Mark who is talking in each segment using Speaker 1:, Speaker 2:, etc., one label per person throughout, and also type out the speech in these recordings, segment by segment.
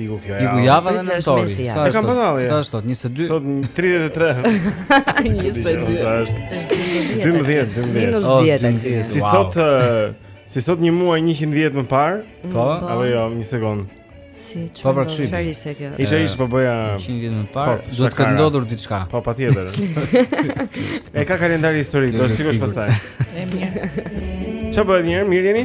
Speaker 1: Iku kjo javë? Iku java dhe nëntori. Sa është? Sa është sot? 22.
Speaker 2: Sot 33.
Speaker 3: 22.
Speaker 2: Sa është? 12, 12.
Speaker 3: Minus 10.
Speaker 2: Si sot Si sot një muaj 100 vjet më parë?
Speaker 1: Po.
Speaker 2: Apo jo, një sekond.
Speaker 3: Si çfarë?
Speaker 1: Po pra
Speaker 3: çfarë ishte kjo?
Speaker 2: Isha ish po bëja
Speaker 1: 100 vjet më parë.
Speaker 2: Po,
Speaker 1: do të ketë ndodhur diçka.
Speaker 2: Po patjetër. E ka kalendari historik, do të shikosh pastaj.
Speaker 3: E mirë.
Speaker 2: Çfarë bëni? Mirë jeni?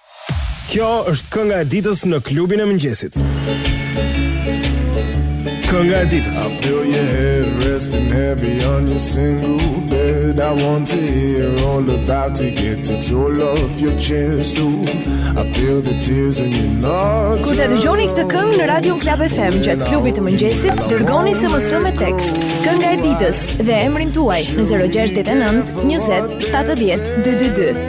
Speaker 4: Kjo është kënga e ditës në klubin e mëngjesit. Kënga e ditës.
Speaker 5: I feel your head resting heavy on your single bed. I want to hear all about it get it all off your chest. Ooh, I feel the tears in your nose.
Speaker 6: Kur të dëgjoni këtë këngë në Radio Club FM gjatë klubit të mëngjesit, dërgoni SMS me tekst Kënga e ditës dhe emrin tuaj në 069 20 70 222.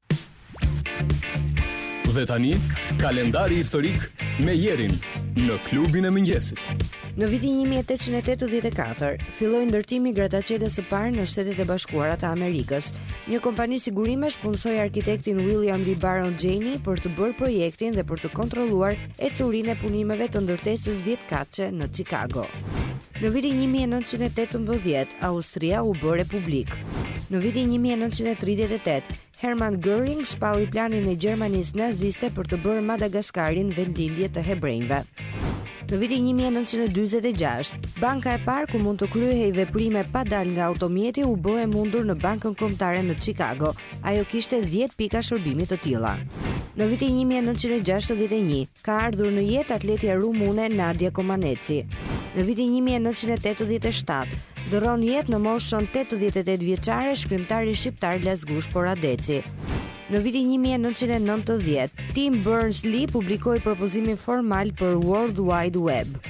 Speaker 4: Dhe
Speaker 7: tani, kalendari historik me Jerin në klubin e mëngjesit.
Speaker 3: Në vitin 1884, filloi ndërtimi i grataçelës së parë në Shtetet e Bashkuara të Amerikës. Një kompani sigurimesh punësoi arkitektin William Le Baron Jenney për të bërë projektin dhe për të kontrolluar ecurinë e punimeve të ndërtesës dhjetëkatëshe në Çikago. Në vitin 1918, Austria u bë republikë. Në vitin 1938, Hermann Göring shpalli planin e Gjermanisë naziste për të bërë Madagaskarin vendlindje të hebrenjve. Në vitin 1946, banka e parë ku mund të kryehej veprime pa dalë nga automjeti u bë e mundur në Bankën Kombëtare në Çikago, Ajo kishte dhjetë pika shërbimi të tilla. Në vitin 1961 ka ardhur në jetë atletja rumune Nadia Comaneci. Në vitin 1987 ndërron jetë në moshën 88 vjeçare shkrimtari shqiptar Lasgush Poradeci. Në vitin 1990, Tim Berners-Lee publikoi propozimin formal për World Wide Web.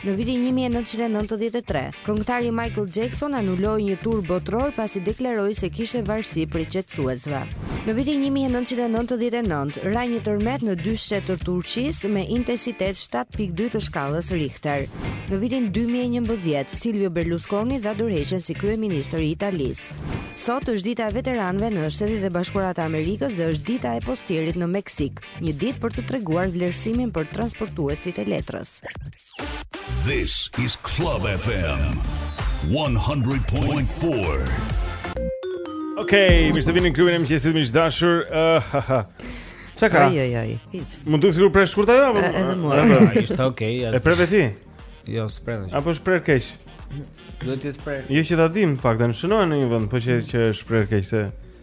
Speaker 8: Në vitin 1993, këngëtari Michael Jackson anuloi një tur botëror pasi deklaroi se kishte varësi prej qetësuesve. Në vitin 1999, ra një tërmet në Duzxhe të Turqisë me intensitet 7.2 të shkallës Richter. Në vitin 2011, Silvio Berlusconi dha dorëheqjen si kryeministër i Italisë. Sot është dita e veteranëve në Shtetet e Bashkuara të Amerikës dhe është dita e postierit në Meksik. Një ditë për të treguar vlerësimin për transportuesit e letrës.
Speaker 9: This is Club FM 100.4.
Speaker 2: Okay, mirë se vini në klubin e mëngjesit miq të dashur. Uh, Çka ka?
Speaker 3: Ai ai ai. Hiç.
Speaker 2: Mund të thosh prite shkurt a
Speaker 3: jo? Edhe mua.
Speaker 1: Ishte okay.
Speaker 2: E preve ti?
Speaker 1: Jo, s'preve.
Speaker 2: Apo është prerë keq?
Speaker 1: Duhet të jetë prerë.
Speaker 2: Jo që ta dim, pak të shënohen në një vend, po që që
Speaker 1: është
Speaker 2: prerë
Speaker 3: keq
Speaker 1: se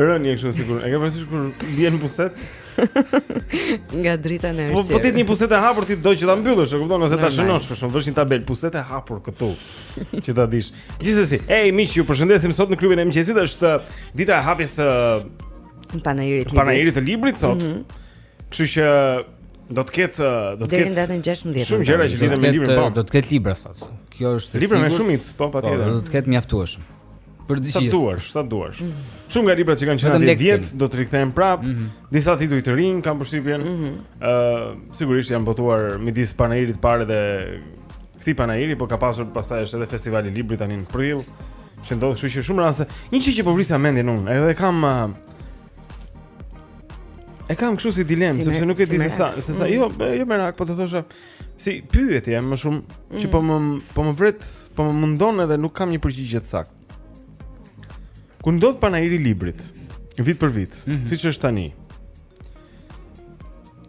Speaker 2: Rënje kështu sikur. E ke parasysh kur bie në pusetë?
Speaker 3: Nga drita në errësirë.
Speaker 2: Po po ti një pusetë e hapur ti do që ta mbyllësh, e kupton, ose ta shënosh, për shkak vësh një tabelë pusetë e hapur këtu. Që ta dish. Gjithsesi, ej miq, ju përshëndesim sot në klubin e mëngjesit, është uh, dita e hapjes së
Speaker 3: uh, panairit të
Speaker 2: panairit të librit sot.
Speaker 3: Mm -hmm.
Speaker 2: Kështu që do të ketë uh, do të ketë
Speaker 3: deri në datën 16.
Speaker 2: Shumë gjëra që lidhen me librin, po.
Speaker 1: Do të ketë libra sot. Kjo është e sigurt.
Speaker 2: Libra me shumicë, po patjetër.
Speaker 1: Po, do të ketë mjaftueshëm. Për të gjithë.
Speaker 2: Sa duash, sa duash. Mm -hmm. Shumë nga librat që kanë qenë atje vjet do të rikthehen prapë.
Speaker 1: Mm -hmm.
Speaker 2: Disa tituj të rinj kam përshtypjen. Ëh, mm -hmm. uh, sigurisht janë botuar midis panairit të parë dhe këtij panairi, por ka pasur pastaj është edhe festivali i librit tani në prill. Që ndodh kështu që shumë raste. Një çështje që po vrisja mendjen unë, edhe kam uh, E kam kështu si dilemë,
Speaker 3: si
Speaker 2: sepse nuk e di si
Speaker 3: se
Speaker 2: sa, se sa,
Speaker 3: mm.
Speaker 2: jo, jo merak, po të thosha, Si pyetje më shumë mm.
Speaker 3: që
Speaker 2: po më po më vret, po më mundon edhe nuk kam një përgjigje të saktë. Kur ndodh panairi i librit? Vit për vit,
Speaker 1: mm -hmm.
Speaker 2: siç është tani.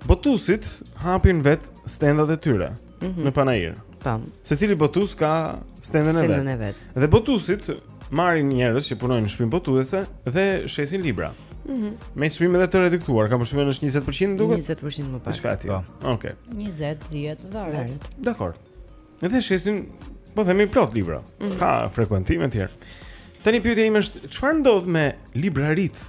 Speaker 2: Botuesit hapin vetë stendat e tyre
Speaker 3: mm -hmm.
Speaker 2: në panair.
Speaker 3: Tam.
Speaker 2: Secili botues ka stendën e vet.
Speaker 3: Stendën e vet.
Speaker 2: Dhe botuesit marrin njerëz që punojnë në shtëpinë botuese dhe shesin libra.
Speaker 3: Mhm.
Speaker 2: Mm me çmime edhe të reduktuara, kam përshtypjen është 20% duket.
Speaker 3: 20% më pak.
Speaker 2: Çka ti?
Speaker 1: Po.
Speaker 2: Okej. Okay.
Speaker 10: 20, 10 varet.
Speaker 2: Dakord. Edhe shesin, po themi plot libra.
Speaker 3: Mm -hmm.
Speaker 2: Ka frekuentim etj. Tani pyetja ime është çfarë ndodh me libraritë?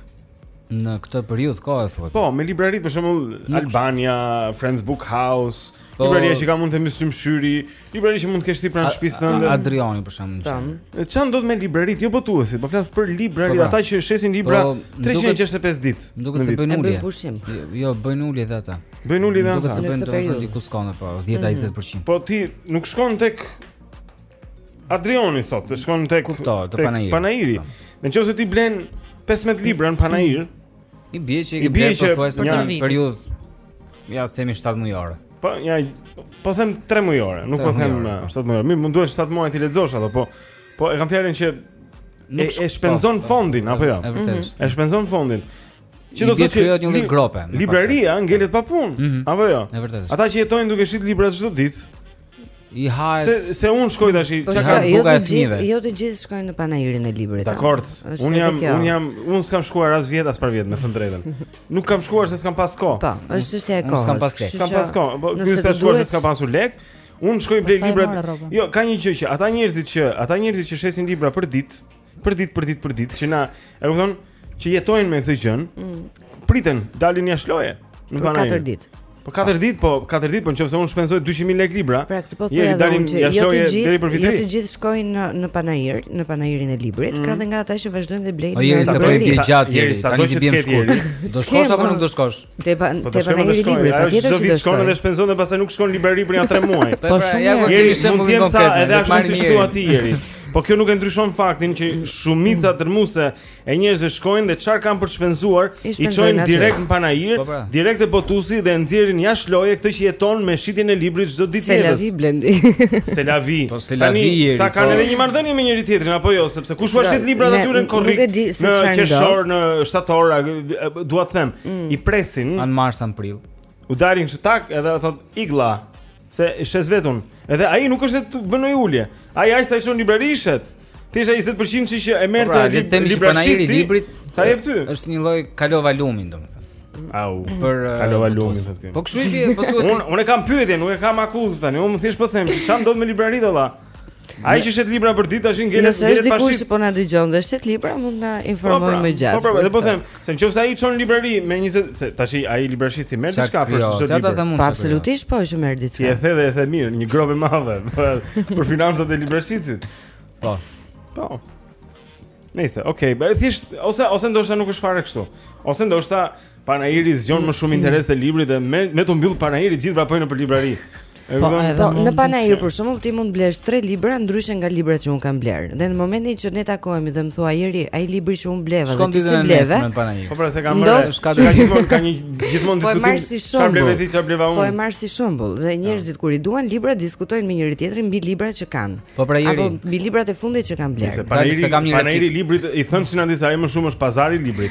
Speaker 1: në këtë periudhë kohe thua.
Speaker 2: Po, me libraritë për shembull Albania, Friends Book House,
Speaker 1: po,
Speaker 2: libraria që ka mund te Myslym Shyri, libraria që mund të kesh ti pranë shtëpisë tënde.
Speaker 1: Adrioni për shembull.
Speaker 2: Tam. Ça ndodh me libraritë, jo botuesit, po, po flas për libraritë,
Speaker 1: po, pra.
Speaker 2: ata që shesin libra 365 ditë.
Speaker 1: Më duket se bëjnë ulje. Jo, jo, bëjnë ulje dhe ata.
Speaker 2: Bëjnë ulje dhe
Speaker 1: ata. Duket se bëjnë diku skonto po 10-20%. Mhm.
Speaker 2: Po ti nuk shkon tek Adrioni sot, ti shkon tek
Speaker 1: Kuptoj, te panairi.
Speaker 2: Panairi. Në qoftë se ti blen 15 libra në panair,
Speaker 1: i bie që
Speaker 2: i bie që për
Speaker 1: një periudhë ja themi 7 mujore.
Speaker 2: Po ja po them 3 mujore, nuk po them 7
Speaker 1: po.
Speaker 2: mujore. Mund të duhen 7 muaj t'i lexosh ato, po po e kam fjalën që e, e shpenzon
Speaker 1: po, po,
Speaker 2: fondin apo jo? Ja?
Speaker 1: E vërtetë. Mhm.
Speaker 2: E shpenzon fondin.
Speaker 1: Që do të thotë krijohet një lloj grope.
Speaker 2: Libraria ngelet pa punë,
Speaker 1: mm -hmm.
Speaker 2: apo jo?
Speaker 1: E vërtetë.
Speaker 2: Ata që jetojnë duke shit libra çdo ditë.
Speaker 1: I hahet.
Speaker 2: Se se un shkoj tash,
Speaker 3: po
Speaker 2: çka
Speaker 1: ka
Speaker 3: jo
Speaker 1: buka e fëmijëve.
Speaker 3: Jo të gjithë shkojnë në panairin e librit. Dakord.
Speaker 2: Un jam un jam un s'kam shkuar as vjet as parvjet me thënë të drejtën. Nuk kam shkuar se s'kam pas kohë.
Speaker 3: Po, është çështja e kohës.
Speaker 1: S'kam pas
Speaker 3: kohë.
Speaker 2: S'kam pas kohë. Po ky s'ka shkuar se s'ka pasur lekë. Un shkoj blej librat. Jo, ka një gjë që ata njerëzit që ata njerëzit që shesin libra për ditë, Për ditë, për ditë, për ditë që na, e kupton, që jetojnë me këtë gjë. Mm. Priten, dalin jashtë loje. Në
Speaker 3: për 4 ditë.
Speaker 2: Për 4 ditë, po 4 ditë, po nëse unë shpenzoj 200.000 lekë libra.
Speaker 3: Pra, këtë po thoja
Speaker 2: dhe
Speaker 3: unë që jo të gjithë, jo të gjithë shkojnë në në panair, në panairin e librit, mm. ka dhe nga ata që vazhdojnë dhe blejnë.
Speaker 1: Po Jeri sa po i bie gjatë
Speaker 2: Jeri,
Speaker 1: tani ti
Speaker 2: bjeri
Speaker 1: shkurt. Do shkosh apo nuk do shkosh?
Speaker 3: Te pa
Speaker 2: po
Speaker 3: te panairi
Speaker 2: i
Speaker 3: librit, patjetër që do
Speaker 2: të shkoj.
Speaker 3: Edhe
Speaker 2: shpenzon dhe pastaj nuk shkon në librari për nja 3 muaj.
Speaker 1: Po,
Speaker 10: po shumë mirë.
Speaker 2: Jeri mund të
Speaker 1: jetë
Speaker 2: edhe ashtu si thua ti Jeri. Po kjo nuk e ndryshon faktin që shumica dërrmuese e njerëzve shkojnë dhe çfarë kanë për të shpenzuar,
Speaker 3: i
Speaker 2: çojnë direkt në panair,
Speaker 1: po, pra.
Speaker 2: direkt te botuesi dhe nxjerrin jashtë loje këtë që jeton me shitjen e librit çdo ditë
Speaker 3: tjetër. C'est
Speaker 2: la
Speaker 3: vie Blendi.
Speaker 2: C'est la vie.
Speaker 1: Po c'est la vie.
Speaker 2: Ata kanë edhe një marrëdhënie me njëri tjetrin apo jo, sepse kush
Speaker 3: ua
Speaker 2: shet librat aty në korrik. Në qershor, në shtator, dua të them,
Speaker 3: mm.
Speaker 2: i presin
Speaker 1: në mars në prill.
Speaker 2: U dalin kështu tak, edhe thotë ik la se i shes vetë unë. Edhe ai nuk është se të bën ndonjë ulje. Ai ai sa i çon librarive. Ti je 20% që që e merr po
Speaker 1: pra,
Speaker 2: të
Speaker 1: po librarishet. Po librit,
Speaker 2: ta jep ty.
Speaker 1: Është një lloj kalova lumin domethënë.
Speaker 2: Au,
Speaker 1: për uh,
Speaker 2: kalova lumin thotë.
Speaker 1: Po kështu i bie, po thua.
Speaker 2: Unë e kam pyetje, nuk e kam akuzë tani. Unë thjesht po them, ça ndodh me libraritë vallë. Ai që shet libra për ditë tash ngelet ngelet pa shit.
Speaker 3: Nëse është dikush që po na dëgjon dhe shet libra, mund të na po, informojë pra, më gjatë.
Speaker 2: Po pra, dhe po them, se nëse ai çon në librari me 20, se tash ai librashitësi merr diçka për çdo libër.
Speaker 3: Po absolutisht po që merr
Speaker 2: diçka. Ti
Speaker 3: e
Speaker 2: the dhe e the mirë, një gropë e madhe për financat e librashitësit.
Speaker 1: Po.
Speaker 2: Po. Nëse, okay, thjesht ose ose ndoshta nuk është fare kështu. Ose ndoshta Panairi zgjon më shumë interes te libri dhe me me të mbyllur panairi gjithë vrapojnë nëpër librari. E
Speaker 10: Po,
Speaker 2: kupton?
Speaker 10: edhe
Speaker 3: Po,
Speaker 10: mund
Speaker 3: në
Speaker 10: të
Speaker 3: panair
Speaker 10: qenë.
Speaker 3: për shembull ti mund të blesh 3 libra ndryshe nga librat që unë kam blerë. Dhe në momentin që ne takohemi dhe më thua Jeri, ai libri që unë bleva
Speaker 1: Shkon dhe
Speaker 3: ti
Speaker 1: ditën
Speaker 3: se
Speaker 1: e
Speaker 3: bleve,
Speaker 1: nesme në panair.
Speaker 2: Po pra se ka më
Speaker 3: Ndos-
Speaker 2: rresht. Ka ka gjithmonë ka një gjithmonë
Speaker 3: Po e
Speaker 2: diskutim.
Speaker 3: marr si
Speaker 2: Çfarë
Speaker 3: shembull.
Speaker 2: bleve ti, çfarë bleva
Speaker 3: po e
Speaker 2: unë?
Speaker 3: marr si shembull. Dhe njerëzit kur i duan libra diskutojnë me njëri tjetrin mbi librat që kanë.
Speaker 1: Po pra, Jeri.
Speaker 3: Apo mbi librat e fundit që kanë blerë.
Speaker 2: Se Dali, panairi,
Speaker 1: se kam një panairi
Speaker 2: i librit i thënçin se ai më shumë është pazari i librit.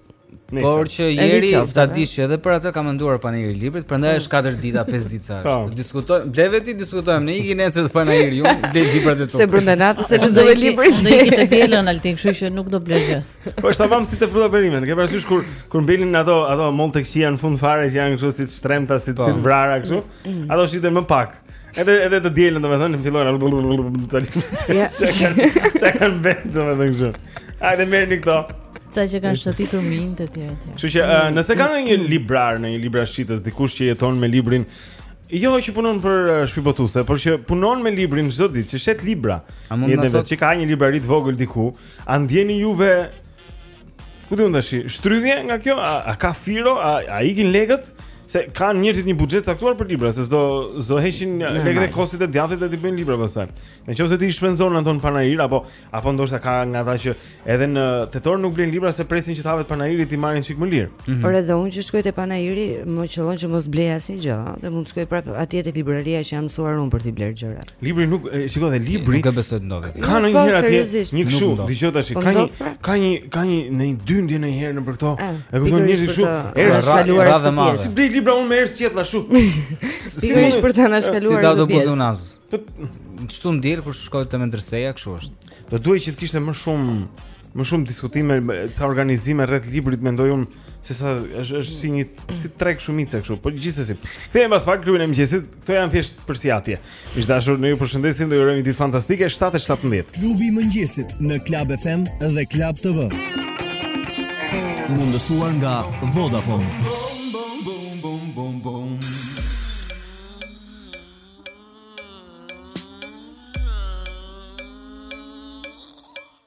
Speaker 2: Nisa.
Speaker 1: Por që Jeri ta dish edhe për atë ka menduar panairi i librit, prandaj është 4 dita, 5 ditë sa është. Po. Diskutojmë, ble vetë diskutojmë ne ikën nesër te panairi, ti blen librat e tu.
Speaker 3: Se brenda natës e
Speaker 10: lexoj
Speaker 3: librin.
Speaker 10: Do ikë të dielën Altin, kështu që nuk do blej gjë.
Speaker 2: Po është aman si te fruta perimet. Ke parasysh kur kur mbelin ato ato mollët e këqija në fund fare që janë kështu si të shtremta, si
Speaker 1: po.
Speaker 2: si të vrara kështu. Mm. Ato shiten më pak. Edhe edhe të dielën domethënë fillojnë të dalin. Sa kanë vend domethënë kështu. Hajde merrni këto.
Speaker 10: Sa që kanë shëtitur minë të tjera të tjera.
Speaker 2: Kështu që nëse ka ndonjë librar ndonjë librashitës dikush që jeton me librin Jo që punon për uh, shpi botuese, por që punon me librin çdo ditë, që shet libra. Një
Speaker 1: ditë
Speaker 2: që ka një librari të vogël diku, a ndjeni juve Ku do ndash? Shtrydhje nga kjo? A, a ka firo? A, a ikin lekët? Se kanë njerëzit një buxhet caktuar për libra, se s'do s'do heqin lekët e kosit e djathit dhe t'i blejnë libra pastaj. Në qoftë se ti i shpenzon ato në panair apo apo ndoshta ka nga ata që edhe në tetor nuk blejnë libra se presin që të hapet panairi t'i marrin çik më lirë. Mm -hmm.
Speaker 3: Por edhe unë që shkoj te panairi, më qëllon që mos blej asnjë gjë, dhe mund të shkoj prapë atje te libraria që jam mësuar unë për të blerë gjëra.
Speaker 2: Libri nuk, shiko dhe libri.
Speaker 1: Nuk e besoj të ndodhë.
Speaker 2: Ka ndonjë
Speaker 3: po,
Speaker 2: herë atje, një kështu, dëgjoj tash,
Speaker 3: po
Speaker 2: ka një
Speaker 3: pra?
Speaker 2: ka një ka një në një dyndje ndonjëherë nëpër këto.
Speaker 3: Eh,
Speaker 2: e kupton
Speaker 3: një
Speaker 2: kështu, është
Speaker 3: shkaluar rradhë
Speaker 1: madhe.
Speaker 2: Si blej libra unë më erdhi si atla shu.
Speaker 3: Pikërisht për ta na shkaluar.
Speaker 1: Si
Speaker 3: ta
Speaker 1: do
Speaker 2: buzunaz.
Speaker 1: Çtu ndjer kur shkoj te mendrseja kështu është.
Speaker 2: Do duhej që të kishte më shumë më shumë diskutime, ca organizime rreth librit mendoj unë se sa është është si një si treg shumice kështu, po gjithsesi. Kthehemi pas pak në klubin e mëngjesit, këto janë thjesht për si atje. Miq të dashur, ne ju përshëndesim dhe ju urojmë një ditë fantastike 7:17.
Speaker 11: Klubi i mëngjesit në Club FM dhe Club TV. Mundësuar nga Vodafone.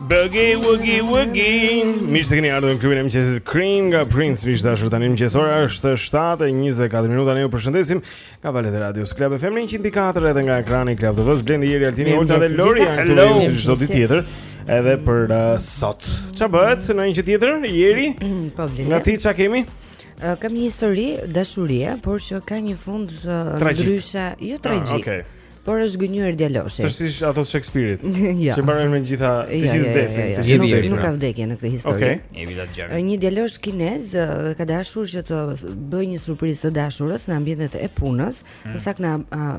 Speaker 12: Boogie
Speaker 2: woogie woogie. Mirë se keni ardhur në klubin e mëngjesit Cream nga Prince Miq të dashur tani mëngjes ora është 7:24 minuta ne ju përshëndesim nga valët e radios Club FM 104 edhe nga ekrani Club TV Blendi Jeri Altini Ulta dhe Lori janë këtu si çdo ditë tjetër edhe për uh, sot. Ç'a bëhet ndonjë gjë tjetër Jeri?
Speaker 3: Mm, po Blendi.
Speaker 2: Nga ti ç'a kemi?
Speaker 3: Uh, kam një histori dashurie, por që ka një fund uh, ndryshe, jo ah, tragjik.
Speaker 2: Ah, okay.
Speaker 3: Por është gënjyer djaloshi.
Speaker 2: S'është si ato të Shakespeare-it.
Speaker 3: Jo.
Speaker 2: Që mbarojnë me gjitha, të
Speaker 3: jo,
Speaker 2: gjithë
Speaker 3: jo, jo,
Speaker 2: vdesin,
Speaker 3: të
Speaker 2: gjithë vdesin.
Speaker 3: Nuk ka vdekje në këtë histori.
Speaker 2: Okej.
Speaker 1: Një vila
Speaker 3: të
Speaker 1: gjerë.
Speaker 3: Një djalosh kinez ka dashur që të bëjë një surprizë të dashurës në ambientet e punës,
Speaker 1: hmm.
Speaker 3: më saktë në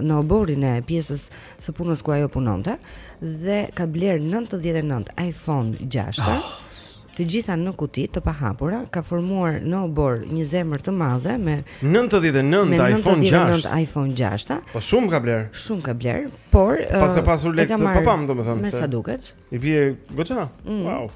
Speaker 3: në oborrin e pjesës së punës ku ajo punonte dhe ka blerë 99 iPhone 6. Oh. të gjitha në kuti të pahapura, ka formuar në oborr një zemër të madhe me
Speaker 2: 99
Speaker 3: me
Speaker 2: iPhone 6.
Speaker 3: 99 iPhone 6.
Speaker 2: Po shumë ka bler.
Speaker 3: Shumë ka bler, por
Speaker 2: paska pasur lekë të papame domethënë.
Speaker 3: Me sa duket.
Speaker 2: I bie goxha.
Speaker 3: Mm.
Speaker 2: Wow.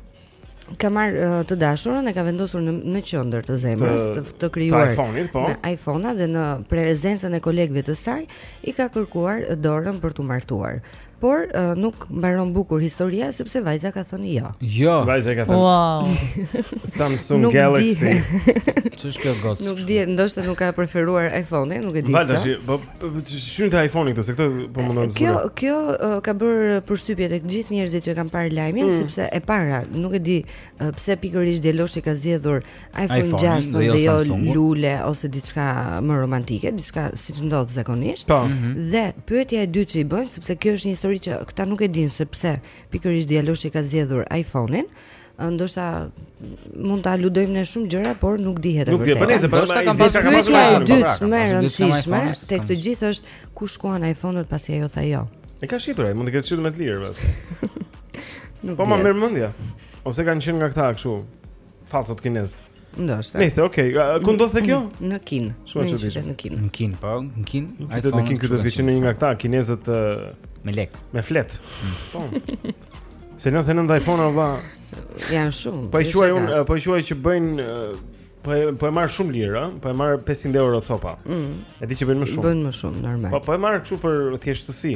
Speaker 3: Ka marr të dashurën e ka vendosur në në qendër të zemrës
Speaker 2: të,
Speaker 3: të krijuar
Speaker 2: iPhone-it, po.
Speaker 3: Me iPhone-a dhe në prezencën e kolegëve të saj i ka kërkuar dorën për t'u martuar. Por uh, nuk mbaron bukur historia sepse vajza ka thënë jo.
Speaker 1: Jo.
Speaker 2: Vajza ka thënë.
Speaker 10: Wow.
Speaker 2: Samsung
Speaker 3: nuk
Speaker 2: Galaxy.
Speaker 1: Ç'është kjo gocë?
Speaker 3: Nuk e di, ndoshta nuk ka preferuar iPhone-in, nuk e di. Vajza,
Speaker 2: po, po, po shan ti iPhone-in këtu, se këtë po mundon të
Speaker 3: Kjo kjo uh, ka bër përshtypje tek gjithë njerëzit që kanë parë lajmin
Speaker 2: mm.
Speaker 3: sepse e para, nuk e di uh, pse pikërisht djaloshi ka zgjedhur iPhone,
Speaker 1: iPhone
Speaker 3: 6
Speaker 1: dhe jo,
Speaker 3: jo
Speaker 1: Samsung
Speaker 3: lule ose diçka më romantike, diçka siç ndodh zakonisht.
Speaker 2: Po. Mm -hmm.
Speaker 3: Dhe pyetja e dytë që i bëjmë, sepse kjo është një histori që këta nuk e dinë se pse pikërisht djaloshi ka zgjedhur iPhone-in, ndoshta mund ta aludojmë ne shumë gjëra, por nuk dihet e vërtetë.
Speaker 2: Nuk dihet, por
Speaker 1: ndoshta
Speaker 2: kanë
Speaker 1: pasur
Speaker 2: kanë pasur
Speaker 3: pyetja e dytë më e rëndësishme tek të gjithë është ku shkuan iPhone-ët pasi ajo tha jo.
Speaker 2: E ka shitur ai, mund të ketë shitur me të lirë
Speaker 3: vetë.
Speaker 2: Po
Speaker 3: më
Speaker 2: merr mendja. Ose kanë qenë nga këta kështu, Fallsot kinez.
Speaker 3: Ndoshta.
Speaker 2: Nëse, okay, ku ndodhte kjo?
Speaker 3: Në Kinë.
Speaker 2: Shumë e çuditshme.
Speaker 3: Në Kinë.
Speaker 1: Në Kinë, po, në Kinë.
Speaker 2: Nuk i thonë në Kinë këtu të kishin një nga këta kinezët
Speaker 1: me lek,
Speaker 2: me fletë. Mm. Po. Se nëntëdhjetë e nëntë iPhone-a valla.
Speaker 3: Janë shumë.
Speaker 2: Po e quaj un, po e quaj që bëjnë po e po e marr shumë lirë, ëh, po e marr 500 euro copa. Ëh.
Speaker 3: Mm.
Speaker 2: E di që bëjnë më shumë.
Speaker 3: Bëjnë më shumë, normal.
Speaker 2: Po po e marr kështu për thjeshtësi.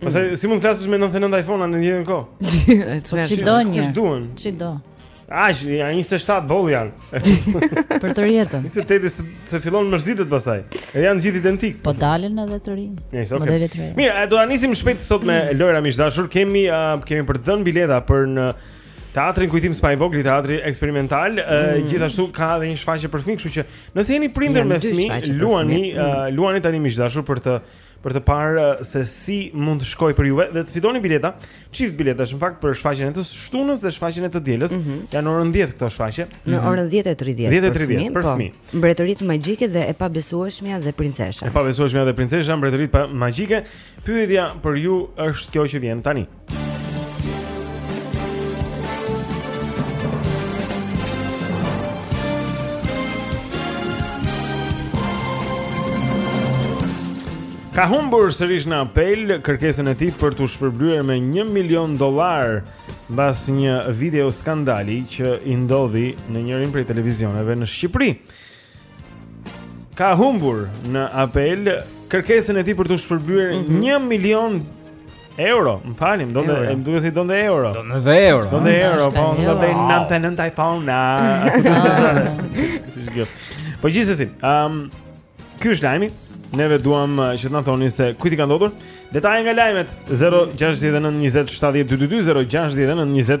Speaker 3: Pse
Speaker 2: mm. si mund të flasësh me 99 iPhone-a në një kohë?
Speaker 10: Po ç'i do një?
Speaker 2: Ç'i do?
Speaker 10: Ai
Speaker 2: është ja 27 boll janë.
Speaker 10: Për të rjetën.
Speaker 2: 28 se, se fillon mërzitesh pastaj. E janë gjithë identik.
Speaker 10: Po dalin edhe të rinj.
Speaker 2: Yes, okay.
Speaker 10: Modele të reja.
Speaker 2: Mirë, do ta nisim shpejt sot me mm. lojëra miq të dashur. Kemi uh, kemi për të dhënë bileta për në Teatrin Kujtim Spahivogli, teatri eksperimental, mm. gjithashtu ka edhe një shfaqje për fëmijë, kështu që nëse jeni prindër me fëmijë, luani,
Speaker 3: mm.
Speaker 2: uh, luani tani miq të dashur për të për të parë eh, se si mund të shkojë për juve dhe të fitoni bileta, çift biletash në fakt për shfaqjen e të shtunës dhe shfaqjen e të dielës. Mm -hmm. Janë në orën 10 këto shfaqje.
Speaker 3: Në mhm. orën 10:30.
Speaker 2: 10:30 për fëmijë.
Speaker 3: Po, mbretëritë magjike dhe e pabesueshmja dhe princesha.
Speaker 2: E pabesueshmja dhe princesha, mbretëritë magjike. Pyetja për ju është kjo që vjen tani. Ka humbur sërish në apel kërkesën e tij për t'u shpërblyer me 1 milion dollar mbas një video skandali që i ndodhi në njërin prej televizioneve në Shqipëri. ka humbur në apel kërkesën e tij për t'u shpërblyer 1 mm -hmm. milion euro, më falni, donte, më duket se donte euro.
Speaker 1: Donte euro.
Speaker 2: Donte euro, po donte të
Speaker 1: blinte
Speaker 2: 99 iPhone. Siç gjë. Po gjithsesi, ëm um, ky është lajmi. Neve duam uh, që të na thoni se kujt i ka ndodhur. Detaje nga lajmet 069 20 70 222 069 20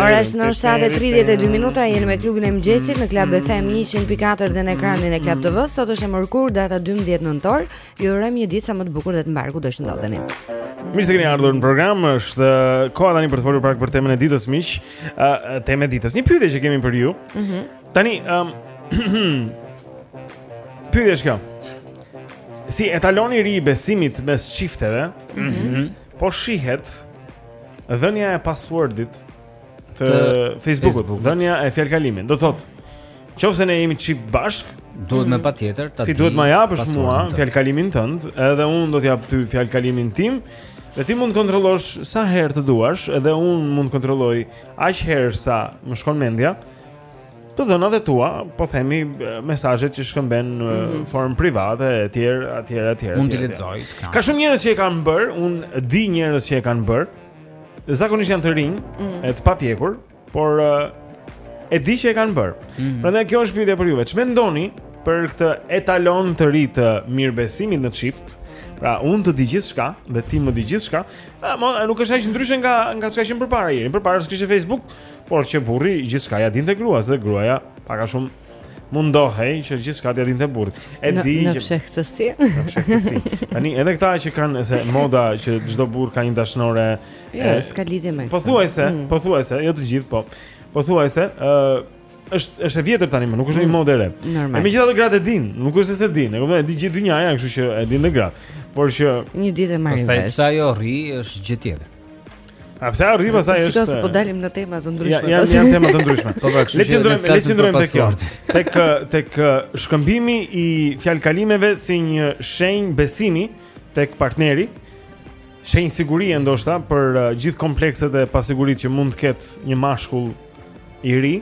Speaker 3: Ora është 7:32 minuta jeni me klubin e mëngjesit në Club FM 100.4 dhe në ekranin e Club TV. Sot është e mërkurë data 12 nëntor. Ju urojmë një ditë sa më të bukur dhe të mbarë kudo që ndodheni.
Speaker 2: Mirë se keni ardhur në program. Është uh, koha tani për të folur pak për temën e ditës miq. Ë uh, tema e ditës. Një pyetje që kemi për ju.
Speaker 3: Mhm.
Speaker 2: Mm tani ëm um, Pyetja është kjo. Si etaloni i ri i besimit mes çifteve,
Speaker 1: mm -hmm.
Speaker 2: po shihet dhënia e passwordit të,
Speaker 1: të
Speaker 2: Facebook-ut,
Speaker 1: Facebook
Speaker 2: dhënia e fjalëkalimit. Do thotë, qoftë se ne jemi çift bashkë,
Speaker 1: duhet me patjetër ta di.
Speaker 2: Ti duhet ma japësh mua fjalëkalimin tënd, edhe unë do të të jap ty fjalëkalimin tim. Dhe ti mund të kontrollosh sa herë të duash, edhe unë mund të kontrolloj aq herë sa më shkon mendja. të dhënat e tua, po themi mesazhet që shkëmben në
Speaker 1: mm -hmm.
Speaker 2: formë private etj etj etj. Mund të
Speaker 1: lexoj.
Speaker 2: Ka shumë njerëz që e kanë bërë, unë di njerëz që e kanë bërë. Zakonisht janë të rinj,
Speaker 1: mm -hmm.
Speaker 2: e të papjekur, por e di që e kanë bërë.
Speaker 1: Mm -hmm.
Speaker 2: Prandaj kjo është pyetja për ju. Ç'mendoni për këtë etalon të ri të mirëbesimit në çift? Pra, unë të di gjithçka dhe ti më di gjithçka. Nuk është asgjë ndryshe nga nga çka qenë përpara, Eri. Përpara s'kishte Facebook. Por që burri gjithçka ia dinte gruas dhe gruaja pak a shumë mundohej që gjithçka t'ia dinte burrit. E di që në
Speaker 3: fshehtësi.
Speaker 2: Në fshehtësi. Tani edhe këta që kanë se moda që çdo burrë ka një dashnore.
Speaker 3: Jo, s'ka lidhje me.
Speaker 2: Pothuajse,
Speaker 3: mm.
Speaker 2: pothuajse, jo të gjithë, po. Pothuajse, ë uh, është është e vjetër tanimë, nuk është një
Speaker 3: mm.
Speaker 2: modë e re.
Speaker 3: Normal.
Speaker 2: E megjithatë gratë e dinë, nuk është se s'e dinë, e kupton, e di gjithë dynjaja, kështu që e dinë dhe gratë. Por që
Speaker 3: një ditë e marrin vesh.
Speaker 1: Pastaj pse ajo rri është gjë tjetër.
Speaker 2: A pse rri pastaj është?
Speaker 3: Sikur po dalim në tema të ndryshme.
Speaker 2: Po, janë tema të ndryshme.
Speaker 1: Po pra,
Speaker 2: le të qëndrojmë, le të qëndrojmë tek kjo. Tek tek shkëmbimi i fjalëkalimeve si një shenjë besimi tek partneri, shenjë sigurie ndoshta për gjithë komplekset e pasigurisë që mund të ketë një mashkull i ri.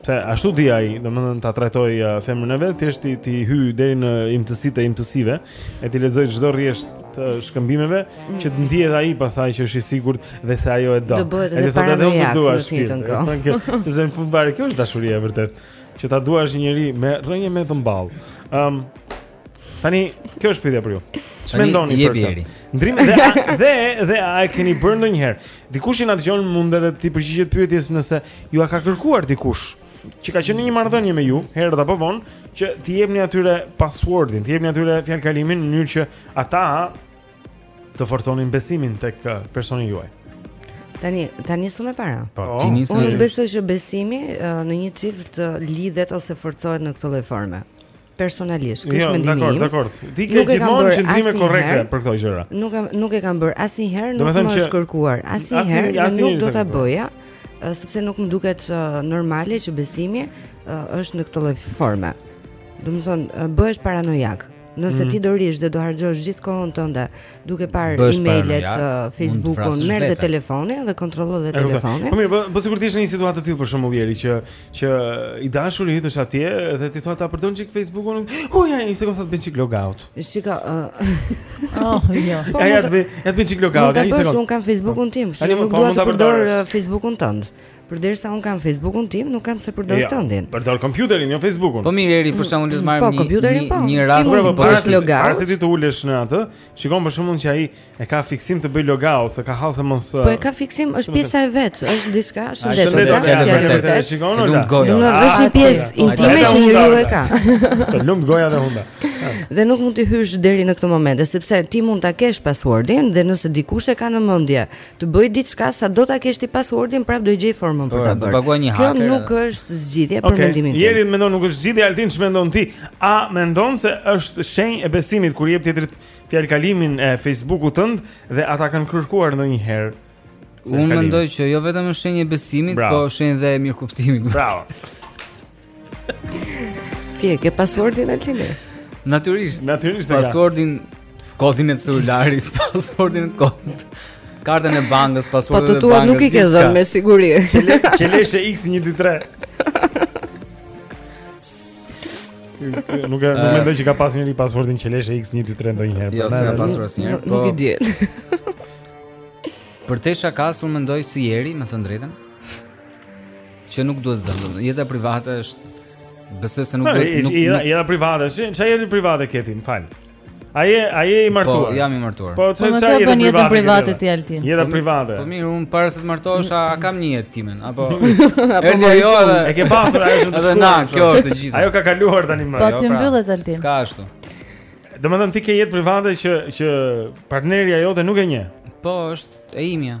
Speaker 2: Se ashtu di ai, domethënë ta trajtojë uh, femrën e vet, thjesht t'i t'i hyjë deri në imtësitë e imtësive, e t'i lexojë çdo rresht të shkëmbimeve mm. që të ndihet ai pastaj që është i sigurt dhe se ajo e do.
Speaker 3: Do bëhet edhe para
Speaker 2: dhe
Speaker 3: ja,
Speaker 2: do duash ti. Sepse në fund fare kjo është dashuria e vërtetë, që ta duash një njeri me rrënjë, me temal. Ëm um, Tani, kjo është pyetja për ju. Ç'mendoni për këtë? Ndrimi dhe a, dhe dhe a e keni bërë ndonjëherë? Dikush që na dëgjon mund edhe t'i përgjigjet pyetjes nëse jua ka kërkuar dikush që ka qenë në një marrëdhënie me ju, herët apo vonë, që t'i jepni atyre passwordin, t'i jepni atyre fjalëkalimin në mënyrë që ata të forconin besimin tek eh, personi juaj.
Speaker 3: Tani, tani shumë e para.
Speaker 2: Po,
Speaker 1: ti nisi.
Speaker 3: Unë s'besoj që besimi eh, në një çift eh, lidhet ose forcohet në këtë lloj forme. personalisht. Ky
Speaker 2: jo,
Speaker 3: është
Speaker 2: mendimi
Speaker 3: im.
Speaker 2: Jo, dakord,
Speaker 3: dakord. Ti ke
Speaker 2: gjithmonë
Speaker 3: qëndrime
Speaker 2: korrekte për këto gjëra.
Speaker 3: Nuk e nuk e kam bërë asnjëherë, nuk më është kërkuar asnjëherë,
Speaker 2: asnjë, asnjë,
Speaker 3: nuk do ta bëja sepse nuk më duket normale që besimi është në këtë lloj forme. Domethënë bëhesh paranojak. Nëse
Speaker 2: mm.
Speaker 3: ti do rrish dhe do harxhosh gjithë kohën tënde duke parë
Speaker 1: emailet,
Speaker 3: Facebookun, merr dhe telefonin dhe kontrollo dhe telefonin.
Speaker 2: Po mirë, po, po sigurisht në një situatë të tillë për shembull, Eri, që që i dashuri yt është atje dhe ti thua ta përdor çik Facebookun. Oh ja, një sekondë sa të bëj çik logout.
Speaker 3: Shika.
Speaker 10: Oh jo.
Speaker 3: Po,
Speaker 2: ja të bën, ja të bën çik logout. Një sekond.
Speaker 3: Un kam Facebookun tim, po, nuk
Speaker 2: po,
Speaker 3: dua të përdor uh, Facebookun tënd. Përderisa un kam Facebookun tim, nuk kam pse përdor
Speaker 2: jo,
Speaker 3: tëndin.
Speaker 2: Përdor kompjuterin, jo Facebookun.
Speaker 1: Po mirë, Eri për shembull të marrim një një rast
Speaker 2: për
Speaker 3: të logout.
Speaker 2: Para se ti të ulesh në atë, shikon për shembull që ai E ka fiksim të bëjë logout, se ka hall se mos
Speaker 3: Po e ka fiksim, është pjesa e vet, është diçka
Speaker 2: shëndetëse.
Speaker 3: Është
Speaker 2: fjalë e vërtetë.
Speaker 1: Shikon
Speaker 2: ora.
Speaker 1: Lumtë goja.
Speaker 3: Është një pjesë intime që njeriu e ka.
Speaker 2: Të lumtë goja dhe hunda.
Speaker 3: Dhe nuk mund të hysh deri në këtë moment, sepse ti mund ta kesh passwordin dhe nëse dikush e ka në mendje të bëjë diçka sado ta kesh ti passwordin, prap do gjejë formën për ta
Speaker 1: po,
Speaker 3: bërë. Kjo nuk është zgjidhje për mendimin tim.
Speaker 2: Eri mendon nuk është zgjidhje, Altin ç'mendon ti? A mendon se është shenjë e besimit kur i jep tjetrit fjalëkalimin e Facebook-ut tënd dhe a ta kanë kërkuar ndonjëherë?
Speaker 1: Unë mendoj që jo vetëm është shenjë e besimit,
Speaker 2: Bravo.
Speaker 1: po shenjë dhe e mirëkuptimit.
Speaker 2: Bravo.
Speaker 3: Ti e ke passwordin Altin?
Speaker 1: Natyrisht,
Speaker 2: natyrisht e ka.
Speaker 1: Passwordin, kodin e celularit, passwordin kod. Kartën e bankës, passwordin
Speaker 3: po
Speaker 1: e
Speaker 3: bankës.
Speaker 1: Po
Speaker 3: të
Speaker 1: tua
Speaker 3: nuk i ke dhënë me siguri.
Speaker 2: Qeleshe X123. Nuk e nuk mendoj që ka pas njeri passwordin qeleshe X123 ndonjëherë.
Speaker 1: Jo, s'ka pasur asnjëherë.
Speaker 3: Po. Nuk e di.
Speaker 1: Përtej shakasë unë mendoj si Eri, me thënë të drejtën Që nuk duhet të dhënë Jeta private është Besoj se nuk duhet nuk, nuk...
Speaker 2: Jeta private, çfarë jete private ke ti, më falë A je a je i martuar?
Speaker 1: Po, jam i martuar.
Speaker 2: Po,
Speaker 10: po çfarë jete
Speaker 2: private
Speaker 10: ti Altin.
Speaker 2: Jeta
Speaker 1: po,
Speaker 2: private.
Speaker 1: Po mirë, un para se të martohesha kam një jetë timen apo
Speaker 3: apo më
Speaker 1: jo edhe
Speaker 2: e ke pasur ajo shumë.
Speaker 1: Edhe na, kjo është e gjitha.
Speaker 2: Ajo ka kaluar tanimë.
Speaker 10: Po ti
Speaker 1: pra,
Speaker 10: mbyllet Altin.
Speaker 1: S'ka ashtu.
Speaker 2: Domethënë ti ke jetë private që që partnerja jote nuk e njeh.
Speaker 1: Po, është e imja.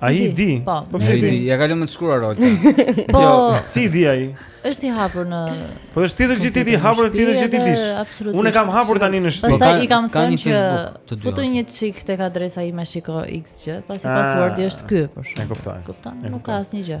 Speaker 10: A i
Speaker 2: di?
Speaker 10: Po,
Speaker 2: po
Speaker 10: i di.
Speaker 1: Ia ka lënë të shkruar rol.
Speaker 10: Po,
Speaker 2: jo, s'i di ai?
Speaker 10: Është i hapur në
Speaker 2: Po është tjetër që ti di hapur
Speaker 10: ti
Speaker 2: dhe që t'i dish. Unë e kam hapur tani në shtëpi.
Speaker 10: Pastaj i kam thënë që futu një çik tek adresa ime shiko x gjë, pasi
Speaker 2: ah,
Speaker 10: passwordi është ky për
Speaker 2: shembull.
Speaker 10: E
Speaker 2: kuptoj.
Speaker 10: Kupton? Nuk ka asnjë gjë.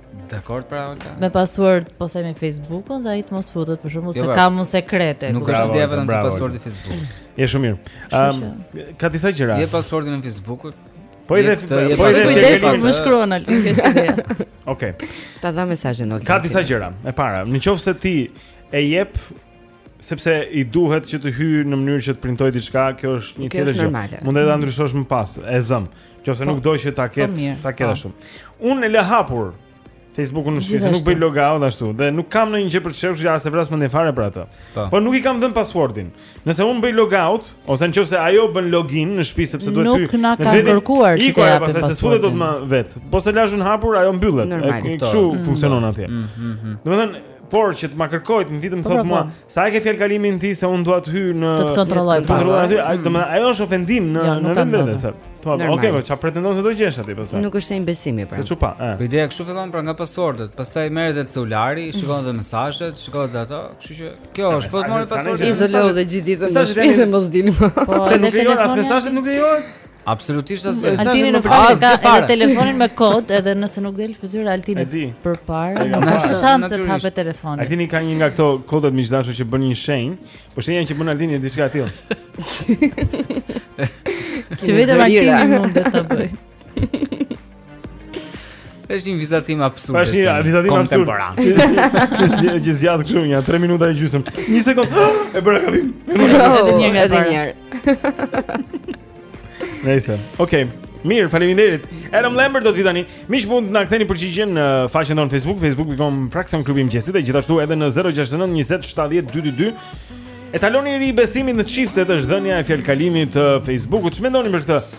Speaker 10: Dakord pra
Speaker 1: Olta.
Speaker 10: Me password po themi Facebookun dhe ai të mos futet për shembull
Speaker 1: jo,
Speaker 10: se kam unë sekrete.
Speaker 1: Nuk është ideja vetëm te
Speaker 2: passwordi
Speaker 1: i Facebookut.
Speaker 2: Je shumë mirë. Ëm ehm, ka disa gjëra.
Speaker 1: Jep passwordin e Facebookut.
Speaker 2: Po
Speaker 1: i dhe
Speaker 2: po i
Speaker 1: dhe
Speaker 10: kujdes për më shkruan atë kjo është ide.
Speaker 2: Okej.
Speaker 3: Ta dha mesazhin Olta.
Speaker 2: Ka disa gjëra. E para, në qoftë se ti e jep sepse i duhet që të hyjë në mënyrë që të printojë diçka, kjo është një tjetër gjë. Mund ta ndryshosh më pas, e zëm, nëse
Speaker 10: po,
Speaker 2: nuk do që ta po
Speaker 10: ketë,
Speaker 2: po ta
Speaker 10: ketë
Speaker 2: ashtu. Unë e lë hapur Facebookun në shtëpi, nuk bëj logout ashtu dhe nuk kam ndonjë gjë për të fshehur, as e vras mendin fare për atë.
Speaker 1: Po
Speaker 2: nuk i kam dhënë passwordin. Nëse unë bëj logout, ose nëse ajo bën login në shtëpi sepse duhet
Speaker 10: ty.
Speaker 2: Nuk
Speaker 10: na ka kërkuar ti.
Speaker 2: Ajo pastaj s'futet dot më vet. Po s'e lashë unë hapur, ajo mbyllet. Kështu mm. funksionon atje.
Speaker 1: Mm, mm,
Speaker 2: Domethënë Por që të ma kërkojë, më vjen më
Speaker 10: po,
Speaker 2: thotë
Speaker 10: po,
Speaker 2: mua,
Speaker 10: po.
Speaker 2: sa e ke fjalëkalimin ti se unë dua të hyj në
Speaker 10: Të të kontrolloj
Speaker 2: pra. Mm. Ajo është ofendim në
Speaker 10: jo,
Speaker 2: në
Speaker 10: radhë
Speaker 2: vetë se. Po, okay, po çfarë pretendon se do gjesh aty pastaj?
Speaker 3: Nuk është një besim pra.
Speaker 2: Se çupa.
Speaker 1: Po ideja kështu fillon pra nga pasordët, pastaj merr edhe celularin, shikon edhe mesazhet, shikon edhe ato, kështu që kjo është po
Speaker 2: mori pasordin.
Speaker 3: Izolo dhe gjithë ditën.
Speaker 2: Mesazhet
Speaker 3: e mos dinë.
Speaker 10: Po,
Speaker 2: nuk lejohet as mesazhet nuk lejohet.
Speaker 1: Absolutisht
Speaker 2: asgjë.
Speaker 10: Altini në fakt ka edhe telefonin me kod, edhe nëse nuk del fytyra
Speaker 2: e
Speaker 10: Altinit përpara, nuk ka shans të hapet telefoni.
Speaker 2: Altini ka një nga këto kodet miq të dashur që bën një shenjë, por shenja që bën Altini është diçka e tillë.
Speaker 10: Që vetëm Altini mund ta bëjë.
Speaker 1: Është një vizatim absurd.
Speaker 2: Është një vizatim absurd. Që që zgjat kështu një 3 minuta e gjysmë. Një sekond. E bëra gabim.
Speaker 10: Edhe një herë
Speaker 3: edhe një herë.
Speaker 2: Nëse. Okej. Mirë, faleminderit. Adam Lambert do të vi tani. Miq mund të na ktheni përgjigjen në faqen tonë Facebook, facebook.com fraksion klubi i mëngjesit dhe gjithashtu edhe në 069 20 70 222. Etaloni i ri i besimit në çifte është dhënia e fjalëkalimit të Facebookut. Ç'mendoni për këtë?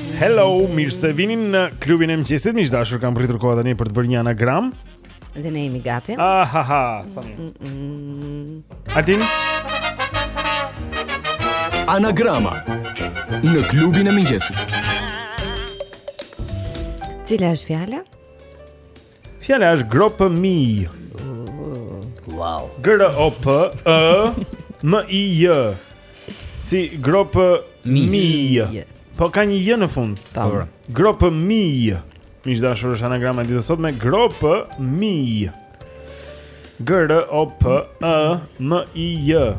Speaker 2: Hello, mirë se vini në klubin e mëngjesit. Miq të dashur, ka mbërritur koha tani për të bërë një anagram.
Speaker 3: Dhe ne jemi gati.
Speaker 2: Ah ha ha. Altin.
Speaker 7: Anagrama në klubin e mëngjesit.
Speaker 3: Cila është fjala?
Speaker 2: Fjala është grop mij.
Speaker 3: Wow.
Speaker 2: G R O P M I J. Si grop mi. Po ka një j në fund. Po. Pra. Grop mij. Miq të dashur është anagrama e ditës sotme grop mij. G R O P M I J.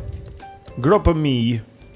Speaker 2: Grop
Speaker 1: mij.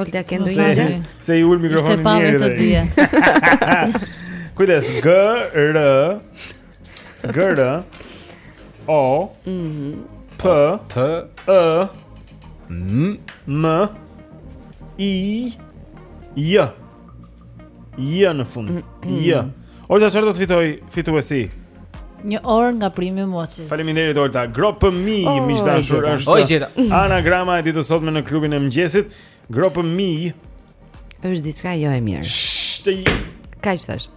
Speaker 2: Olta
Speaker 3: ke ndonjë ide?
Speaker 2: Se i ul mikrofonin mirë.
Speaker 10: Ishte pa vetëdije.
Speaker 2: Kujdes, G R G R O
Speaker 3: mhm.
Speaker 2: P
Speaker 1: P M
Speaker 2: M I J J në fund. Mm, mm. J. Olta çfarë do të fitojë fituesi?
Speaker 10: Një orë nga primi Moçis.
Speaker 2: Faleminderit Olta. Grop mij,
Speaker 3: oh,
Speaker 2: miq
Speaker 3: të dashur,
Speaker 2: është.
Speaker 1: O e gjeta.
Speaker 2: Anagrama e ditës sotme në klubin e mëngjesit. Grop mij.
Speaker 3: Është diçka jo e mirë.
Speaker 2: Sht.
Speaker 3: Kaq
Speaker 2: thashë?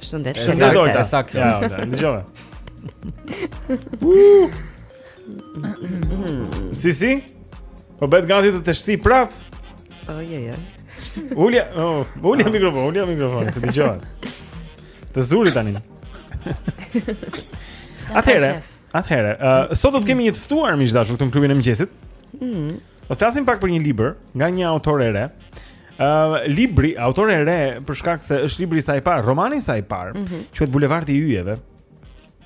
Speaker 3: Shëndet.
Speaker 1: Shëndet Olta. Saktë.
Speaker 2: Ja, Olta, dëgjova. Si si? Po bëhet gati të teshtijë prap.
Speaker 3: Oh, ja, ja.
Speaker 2: Ule, oh, ule oh. mikrofonin, ule mikrofonin, se dëgjohet. Të zuri tani. Atëherë, atëherë, uh, sot do të kemi një të ftuar miq të dashur këtu në klubin e mëngjesit.
Speaker 3: Mm.
Speaker 2: Do të flasim pak për një libër nga një autore e re. Ë uh, libri, autore e re për shkak se është libri i saj i parë, romani i saj i parë,
Speaker 3: mm -hmm.
Speaker 2: quhet Bulevardi i Yjeve.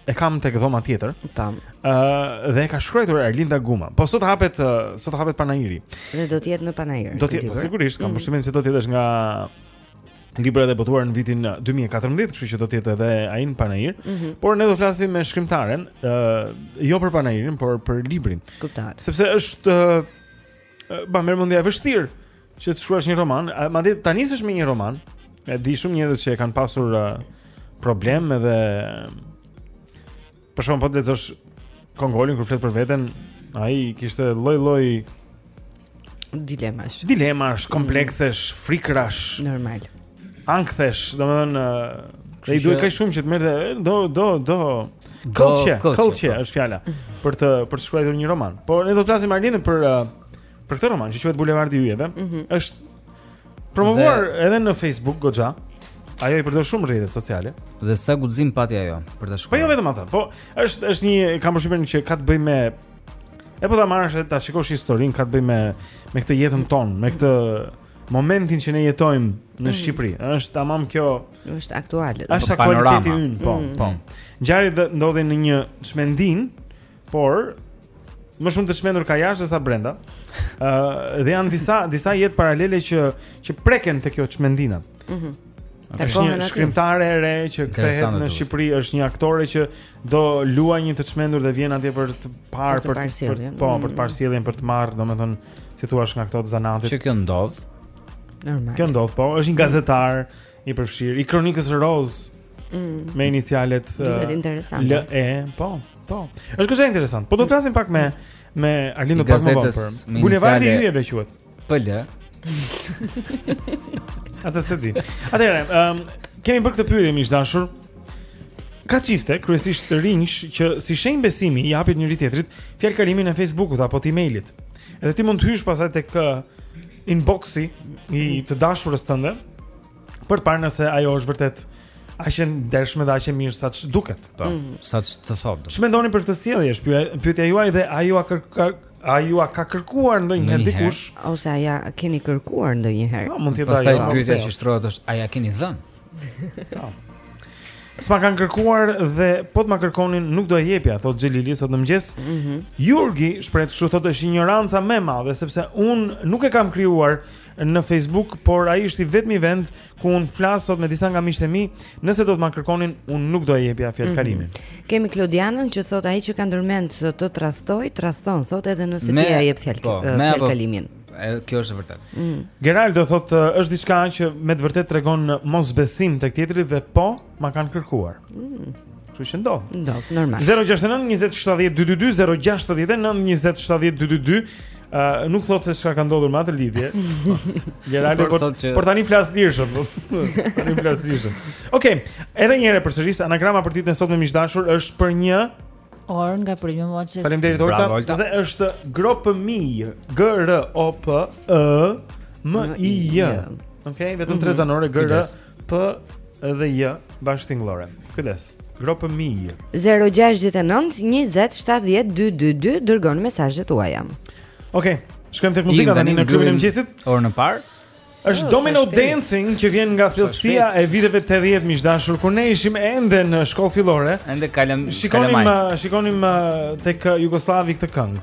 Speaker 2: E kam tek dhoma tjetër.
Speaker 3: Tam.
Speaker 2: Ë uh, dhe e ka shkruajtur Arlinda Guma. Po sot hapet uh, sot hapet Panairi.
Speaker 3: Dhe do të jetë në Panair.
Speaker 2: Do të jetë, po sigurisht, kam
Speaker 3: mm -hmm.
Speaker 2: përshtypjen se do të jetë nga librat e botuar në vitin 2014, kështu që do të jetë edhe ai në panair.
Speaker 3: Mm -hmm.
Speaker 2: Por ne do të flasim me shkrimtaren, ë uh, jo për panairin, por për librin.
Speaker 3: Kuptoj.
Speaker 2: Sepse është uh, ma merr mendja e vështirë që të shkruash një roman, madje ta nisësh me një roman. E di shumë njerëz që e kanë pasur uh, problem edhe Për shembull po të lexosh Kongolin kur flet për veten, ai kishte lloj-lloj
Speaker 3: dilemash.
Speaker 2: Dilemash, mm. kompleksesh, mm. frikrash.
Speaker 3: Normal.
Speaker 2: Ankthesh, domethënë, ai uh,
Speaker 1: iu desh
Speaker 2: kaq shumë që të merrte do do do
Speaker 1: Kolçe,
Speaker 2: kolçe
Speaker 1: po.
Speaker 2: është fjala për të për të shkruajtur një roman. Po ne do të flasim me Arlindën për uh, Për këtë roman që quhet Bulevardi i Yjeve,
Speaker 3: mm -hmm.
Speaker 2: është promovuar dhe... edhe në Facebook goxha. Ajo i përdor shumë rrjetet sociale.
Speaker 1: Dhe sa guxim pati ajo për ta shkruar.
Speaker 2: Po jo vetëm atë, po është është një kam përshtypjen që ka të bëjë me E po ta marrësh ta shikosh historinë ka të bëjë me me këtë jetën tonë, me këtë momentin që ne jetojmë në
Speaker 3: mm.
Speaker 2: Shqipëri. Është tamam kjo.
Speaker 3: Është aktuale.
Speaker 2: Është aktualiteti ynë, po,
Speaker 3: mm.
Speaker 2: po. Ngjarjet ndodhin në një çmendinë Por më shumë të çmendur ka jashtë se sa brenda. Ë uh, dhe janë disa disa jetë paralele që që preken te kjo çmendina.
Speaker 3: Mhm.
Speaker 2: Mm
Speaker 3: Është
Speaker 2: një shkrimtare e re që kthehet në Shqipëri, është një aktore që do luajë një të çmendur dhe vjen atje për të parë
Speaker 3: për të parë sjelljen.
Speaker 2: Po, për të parë mm. sjelljen, për të marrë, domethënë, si t'ua them, nga këto të zanatit.
Speaker 1: Që kjo ndodh.
Speaker 3: Normal.
Speaker 2: Kjo ndodh, po, është një gazetar, I përfshirë, i kronikës rozë
Speaker 3: mm.
Speaker 2: Me inicialet
Speaker 3: Livet
Speaker 2: uh,
Speaker 3: interesant
Speaker 2: L, e, po, po është gjë interesante Po do të flasim pak me, me Arlindën pak më vonë për Bulevardi i Yjeve quhet
Speaker 1: Pëllë lë
Speaker 2: Atë s'e di Atëherë, um, kemi bërë këtë pyetje, miq të dashur Ka çifte, kryesisht të rinjsh që si shenjë besimi i japin njëri tjetrit fjalëkalimin e Facebookut apo të emailit. Edhe ti mund të hysh pastaj tek inboxi i të dashurës tënde për të parë nëse ajo është vërtet aq e ndershme dhe aq e mirë saç duket.
Speaker 1: Po,
Speaker 3: mm.
Speaker 1: saç të thotë.
Speaker 2: Ç'mendoni për këtë sjellje? Është pyetja juaj dhe a jua kërka a jua ka kërkuar ndonjëherë dikush
Speaker 3: ose a ja keni kërkuar ndonjëherë?
Speaker 2: Po, mund të jetë ajo. Pastaj pyetja
Speaker 1: që shtrohet është a ja keni dhënë?
Speaker 2: S'ma kanë kërkuar dhe po të ma kërkonin nuk do e jepja, thot Xhelili sot në mëngjes.
Speaker 3: Mm -hmm.
Speaker 2: Jurgi shprehet kështu thotë është injoranca më e madhe sepse un nuk e kam krijuar në Facebook, por ai është i vetmi vend ku un flas sot me disa nga miqtë e mi, nëse do të ma kërkonin un nuk do e jepja fjalëkalimin. Mm -hmm.
Speaker 3: Kemi Klodianën që thot ai që ka ndërmend të trastoj, traston, thot edhe nëse ti ia jep fjalë
Speaker 1: po,
Speaker 3: eh,
Speaker 1: fjalëkalimin. Kjo është e vërtetë.
Speaker 3: Mm.
Speaker 2: Geraldo thotë është diçka që me të vërtetë tregon mosbesim tek tjetri dhe po ma kanë kërkuar.
Speaker 3: Mm.
Speaker 2: Kështu që ndodh.
Speaker 3: Ndodh, normal.
Speaker 2: 069 20 70 222 069 20 70 222 Uh, nuk thot se çka ka ndodhur me atë lidhje. Geraldo
Speaker 1: por, që...
Speaker 2: por tani flas lirshëm. tani flas lirshëm. Okej, okay, edhe një herë përsëris anagrama për ditën e sotme miq të dashur është për një
Speaker 10: Orë nga Premium Watches.
Speaker 2: Faleminderit Olta.
Speaker 1: Olta.
Speaker 2: Dhe është Gropë Mij, G R O P E M I J. Okej, vetëm tre mhm. zanore G R P E dhe J bashkëtingëllore. Kujdes. Gropë Mij.
Speaker 3: 069 20 70 222 dërgoni mesazhet tuaja.
Speaker 2: Okej. Shkojmë tek muzika tani në klubin e mëngjesit.
Speaker 1: Orën e parë.
Speaker 2: Është Domino Dancing që vjen nga thellësia e viteve 80 miq të dashur kur ne ishim ende në shkollë fillore.
Speaker 1: Ende kalëm.
Speaker 2: Shikonim
Speaker 1: kalamaj.
Speaker 2: shikonim tek Jugosllavi këtë këngë.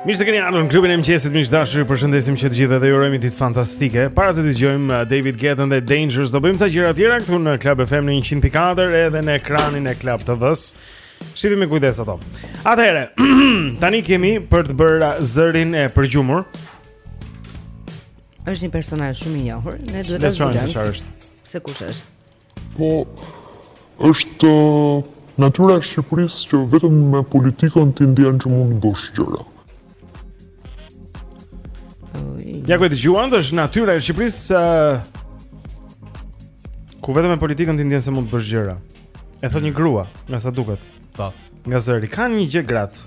Speaker 2: Mirë se keni ardhur në klubin e mëngjesit, miq të dashur, ju përshëndesim që të gjithë dhe ju urojmë ditë fantastike. Para se të dëgjojmë uh, David Guetta dhe Dangerous, do bëjmë ca gjëra të tjera këtu në Club FM në 104 edhe në ekranin e Club TV-s. Shihini me kujdes ato. Atëherë, tani kemi për të bërë uh, zërin e përgjumur.
Speaker 3: Është një personazh shumë i njohur, ne duhet
Speaker 2: të shohim se
Speaker 3: kush është.
Speaker 13: Po është natyra e Shqipërisë që vetëm me politikën ti ndien që mund të bësh gjëra.
Speaker 2: Ja ku e dëgjuam, është natyra e Shqipërisë ku vetëm me politikën ti ndien se mund të bësh gjëra. E thot një grua, nga sa duket.
Speaker 1: Po.
Speaker 2: Nga zëri kanë një gjë gratë.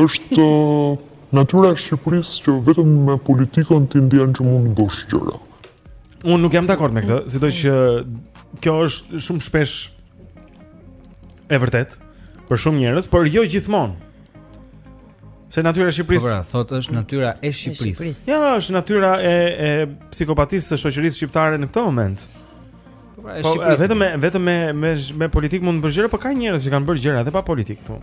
Speaker 2: Është
Speaker 13: natyra e Shqipërisë që vetëm me politikën ti ndien që mund të bësh gjëra.
Speaker 2: Unë nuk jam dakord me këtë, sido që kjo është shumë shpesh e vërtet për shumë njerëz, por jo gjithmonë. S'është natyra e Shqipërisë.
Speaker 1: Po, pra, thotë është natyra e Shqipërisë.
Speaker 2: Jo, është natyra e e psikopatisë së shoqërisë shqiptare në këtë moment.
Speaker 1: Po, pra,
Speaker 2: po vetëm me vetëm me me, me politikë mund të bësh gjëra, por ka njerëz që kanë bërë gjëra edhe pa politikë këtu.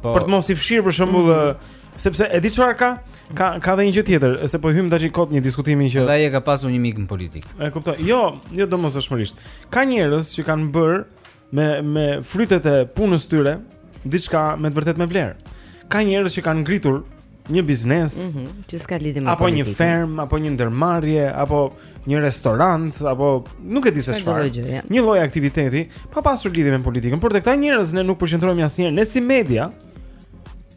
Speaker 1: Po.
Speaker 2: Për të mos i fshirë për shembull mm -hmm. Sepse e di çfarë ka? Ka ka edhe një gjë tjetër, se po i hyjmë tash kot një diskutimi që
Speaker 1: Ai e ka pasur një mik në politikë.
Speaker 2: E kuptoj. Jo, jo domosdoshmërisht. Ka njerëz që kanë bërë me me frytet e punës tyre diçka me të vërtetë me vlerë. Ka njerëz që kanë ngritur një biznes,
Speaker 3: mm -hmm, që s'ka lidhje me politikën
Speaker 2: apo një fermë, apo një ndërmarrje, apo një restorant, apo nuk e di se
Speaker 3: çfarë. Ja.
Speaker 2: Një lloj aktiviteti pa pasur lidhje me politikën, por tek këta njerëz ne nuk përqendrohemi asnjëherë ne si media.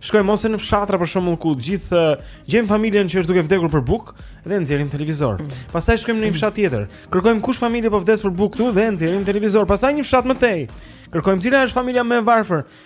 Speaker 2: Shkojmë ose në fshatra për shembull ku gjithë eh, gjejmë familjen që është duke vdekur për bukë dhe e nxjerrim në televizor. Mm -hmm. Pastaj shkojmë në një fshat tjetër, kërkojmë kush familje po vdes për bukë këtu dhe e nxjerrim në televizor. Pastaj një fshat më tej. Kërkojmë cila është familja më e varfër.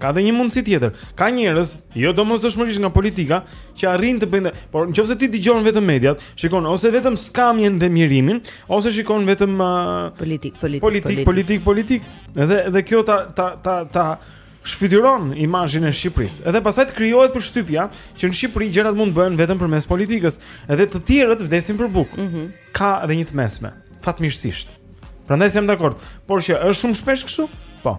Speaker 2: Ka dhe një mundësi tjetër. Ka njerëz, jo domosdoshmërisht nga politika, që arrijnë të bëjnë, por nëse ti dëgjon vetëm mediat, shikon ose vetëm skamjen dhe mjerimin, ose shikon vetëm uh,
Speaker 3: politikë, politikë,
Speaker 2: politikë, politikë, politikë. Edhe edhe kjo ta ta ta ta shfytyron imazhin e Shqipërisë. Edhe pastaj të krijohet përshtypja që në Shqipëri gjërat mund të bëhen vetëm përmes politikës, edhe të tjerët vdesin për bukë.
Speaker 3: Mm -hmm.
Speaker 2: Ka edhe një të mesme, fatmirësisht. Prandaj jam dakord, por që është shumë shpesh kështu? Po.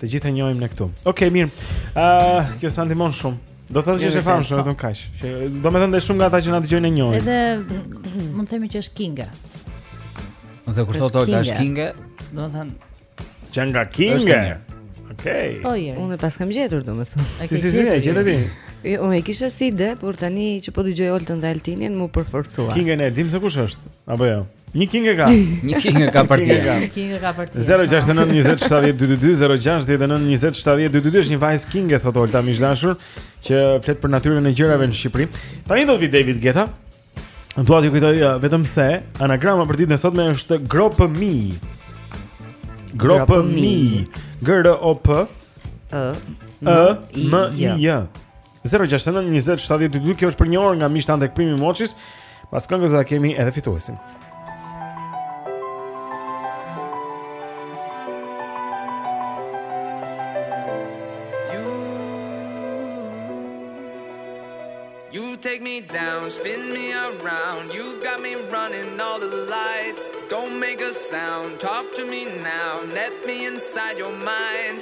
Speaker 13: Të
Speaker 10: gjithë e njohim
Speaker 2: ne këtu. Okej, okay, mirë. Ëh, uh, kjo s'na ndihmon shumë. Do të thotë që është e famshme vetëm kaq. Që domethënë dhe shumë nga ata që na dëgjojnë e njohin.
Speaker 10: Edhe mund të themi që është kinga.
Speaker 1: Nëse kur thotë ai është
Speaker 10: kinga.
Speaker 2: Domethënë
Speaker 1: që
Speaker 2: nga
Speaker 1: kinga.
Speaker 2: Okej.
Speaker 10: Po,
Speaker 3: Unë e paskam gjetur domethënë.
Speaker 2: Si si si, e
Speaker 10: gjete
Speaker 2: ti?
Speaker 3: Jo, unë e kisha si ide, por tani që po dëgjoj Oltën dhe Altinin, më përforcua.
Speaker 2: Kinga ne, e dimë se kush është. Apo jo. Një kinge ka.
Speaker 1: Një kinge ka partia.
Speaker 10: Një kinge ka partia.
Speaker 2: 069 20 70 222 069 20 70 222 është një vajzë kinge thotë Olta miq të dashur që flet për natyrën e gjërave në Shqipëri. Tani do të vijë David Guetta. Dua t'ju kujtoj uh, vetëm se anagrama për ditën e sotme është gropëmij. Gropëmij. G R O P E M I J. 069 20 70 222 kjo është për një orë nga miqtë tanë tek Premium Watches. Pas këngës do ta kemi edhe fituesin.
Speaker 14: Talk to me now, let me inside your mind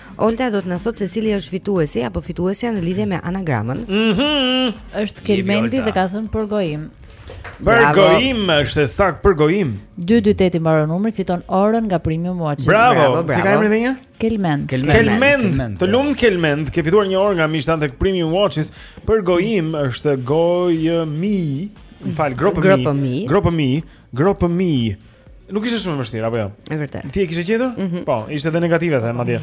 Speaker 8: Olta do të na thotë se cili është fituesi apo fituesja në lidhje me anagramën.
Speaker 2: Mhm.
Speaker 10: Mm është Kelmendi dhe ka thënë përgjoim.
Speaker 2: Përgjoim, është e saktë përgjoim.
Speaker 10: 228 i mbaron numri, fiton orën nga Premium Watches.
Speaker 2: Bravo, bravo. bravo. Si e ka emrin edhe një?
Speaker 10: Kelmend.
Speaker 2: Kelmend. Të lumtë Kelmend, ke fituar një orë nga miqtë tanë tek Premium Watches. Përgjoim është gojë më fal,
Speaker 8: gropëmij.
Speaker 2: Gropëmij. Gropëmij. Nuk ishte shumë e vështirë apo jo?
Speaker 8: Është vërtet.
Speaker 2: Ti e kishe gjetur? Mm -hmm. Po, ishte edhe negative the madje.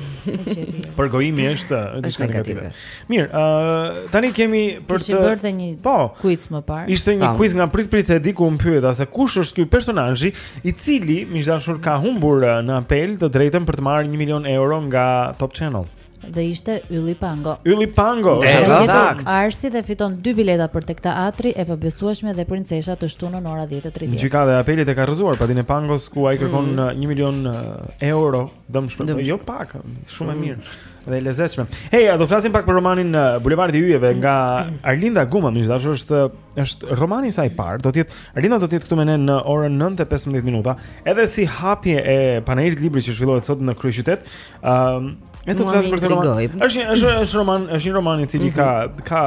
Speaker 2: Përgojimi është është
Speaker 10: negative.
Speaker 2: negative. Mirë, ë uh, tani kemi për të
Speaker 10: bërë një
Speaker 2: po,
Speaker 10: quiz më parë.
Speaker 2: Ishte një quiz nga prit prit se diku pyeta se kush është ky personazh i cili me dashur ka humbur në apel të drejtën për të marrë 1 milion euro nga Top Channel.
Speaker 10: dhe ishte Ylli Pango.
Speaker 2: Ylli Pango, është sakt.
Speaker 10: Arsida fiton dy bileta për tek teatri e pabesueshme dhe princesha të shtunën ora 10:30.
Speaker 2: Gjykata e Apelit e ka rrëzuar padin e Pangos ku ai kërkon 1 mm. milion eh, euro
Speaker 10: dëmshpërblim,
Speaker 2: jo pak, shumë e
Speaker 10: mm.
Speaker 2: mirë dhe e lezetshme. Hey, do flasim pak për romanin eh, Bulevardi i Yjeve nga Arlinda Guma, siç thashë është është romani i saj i parë. Do të jetë Arlinda do të jetë këtu me ne në orën 9:15 minuta, edhe si hapje e panairit librit që zhvillohet sot në kryeqytet, Ëm, um,
Speaker 8: do
Speaker 2: të
Speaker 8: flas
Speaker 2: për këtë roman. Është një është është roman, është një roman i cili ka mhm. ka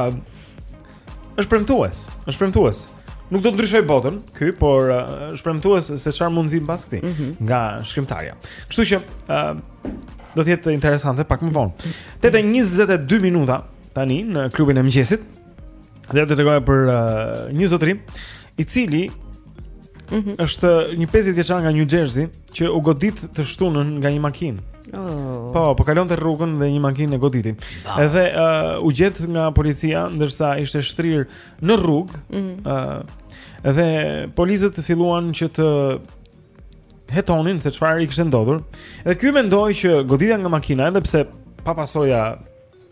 Speaker 2: është premtues, është premtues. Nuk do të ndryshoj botën ky, por uh, është premtues se çfarë mund të vijë pas këtij
Speaker 8: mm -hmm.
Speaker 2: nga shkrimtarja. Kështu që uh, do të jetë interesante pak më vonë. 8:22 minuta tani në klubin e mëngjesit. Dhe do të tregoj për uh, një zotëri i cili
Speaker 8: Mm -hmm.
Speaker 2: Është një 50 vjeçar nga New Jersey që u godit të shtunën nga një makinë.
Speaker 8: Oh.
Speaker 2: Po, po kalonte rrugën dhe një makinë e goditi. Ah. Edhe uh, u gjet nga policia ndërsa ishte shtrirë në rrugë.
Speaker 8: Ëh.
Speaker 2: Mm -hmm. uh, dhe policët filluan që të hetonin se çfarë i kishte ndodhur. Edhe ky mendoi që goditja nga makina, edhe pse pa pasoja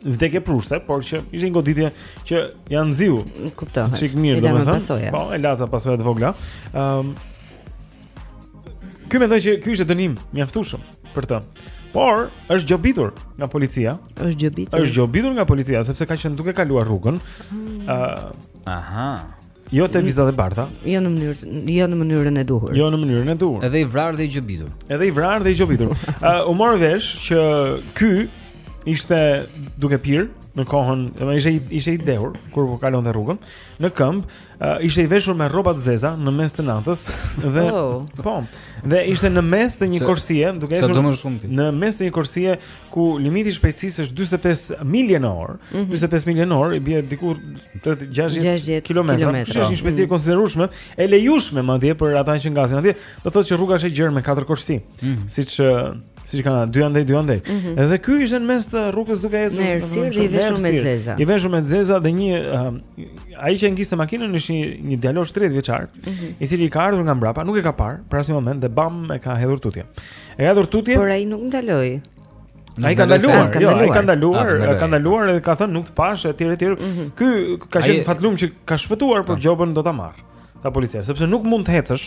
Speaker 2: vdekjeprurëse, por që ishte një goditje që ja nxiu.
Speaker 3: Kuptohet.
Speaker 2: Çik mirë, domethënë. Po, e la ca pasoja të vogla. Ëm um, Ky mendoi që ky ishte dënim mjaftueshëm për të. Por është gjobitur nga policia.
Speaker 3: Është gjobitur.
Speaker 2: Është gjobitur nga policia sepse ka qenë duke kaluar rrugën. Ëh. Hmm.
Speaker 1: Uh, Aha.
Speaker 2: Jo te vijat e bardha.
Speaker 3: Jo në mënyrë, jo në mënyrën e duhur.
Speaker 2: Jo në mënyrën e duhur.
Speaker 1: Edhe i vrarë dhe i gjobitur.
Speaker 2: Edhe i vrarë dhe i gjobitur. Ë uh, u mor vesh që ky ishte duke pirë në kohën, më ishte ishte i dehur kur po kalonte rrugën, në këmbë, uh, ishte i veshur me rroba të zeza në mes të natës dhe
Speaker 3: oh.
Speaker 2: po. Dhe ishte në mes të një korsie, duke
Speaker 1: qenë
Speaker 2: në mes të një korsie ku limiti i shpejtësisë është 45 milje në orë,
Speaker 3: mm -hmm.
Speaker 2: 45 milje në orë i bie diku rreth 60 kilometra.
Speaker 3: Kjo
Speaker 2: është një shpejtësi e mhm. konsiderueshme, e lejueshme madje për ata që ngasin atje, do thotë që rruga është e gjerë me katër korsi,
Speaker 1: mm
Speaker 2: -hmm. siç siç kanë dy andej dy andej.
Speaker 3: Mm -hmm.
Speaker 2: Edhe ky ishte në mes të rrugës duke ecur
Speaker 3: në errësirë dhe i veshur me zeza.
Speaker 2: I veshur me zeza dhe një um, ai që ngiste makinën është një, një djalosh 30 vjeçar,
Speaker 3: mm -hmm.
Speaker 2: i cili ka ardhur nga mbrapa, nuk e ka parë për asnjë moment dhe bam e ka hedhur tutje. E ka hedhur tutje?
Speaker 3: Por ai nuk ndaloi.
Speaker 2: Ai ka ndaluar, jo, ai ka ndaluar,
Speaker 1: ah,
Speaker 2: ka ndaluar edhe ka thënë nuk të pashë etj etj. Mhm. Ky ka qenë fatlum që ka shpëtuar, por ah. gjobën do ta marrë. Tha policia, sepse nuk mund të ecësh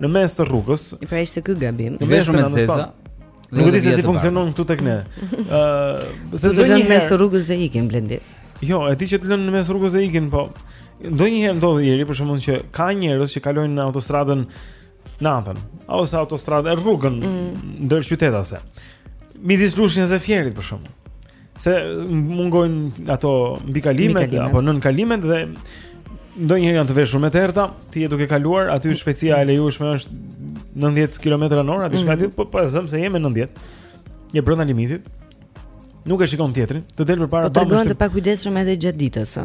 Speaker 2: në mes të rrugës.
Speaker 3: Pra ishte ky gabim.
Speaker 1: I veshur me
Speaker 2: të
Speaker 1: zeza.
Speaker 2: Nuk e di se si funksionon këtu tek ne. Ëh, se
Speaker 3: të lënë në mes të rrugës dhe ikin, Blendi.
Speaker 2: Jo, e di që të lënë në mes rrugës dhe ikin, po ndonjëherë ndodh, Ilir, për shembull që ka njerëz që kalojnë në autostradën Natën, ose autostradë e, rrugën mm. ndërqytetase. Midis Lushnjës e Fierit për shembull. Se mungojnë ato
Speaker 3: mbikalimet
Speaker 2: apo nënkalimet dhe ndonjëherë janë të veshur me të errëta, ti je duke kaluar, aty shpejtësia e lejueshme është 90 km/h, diçka
Speaker 3: e
Speaker 2: tillë, mm. po e zëmë se je me 90. Je brenda limitit. Nuk e shikon tjetrin, të del përpara bam.
Speaker 3: Po
Speaker 2: tregohen
Speaker 3: të pakujdesshëm edhe gjatë ditës.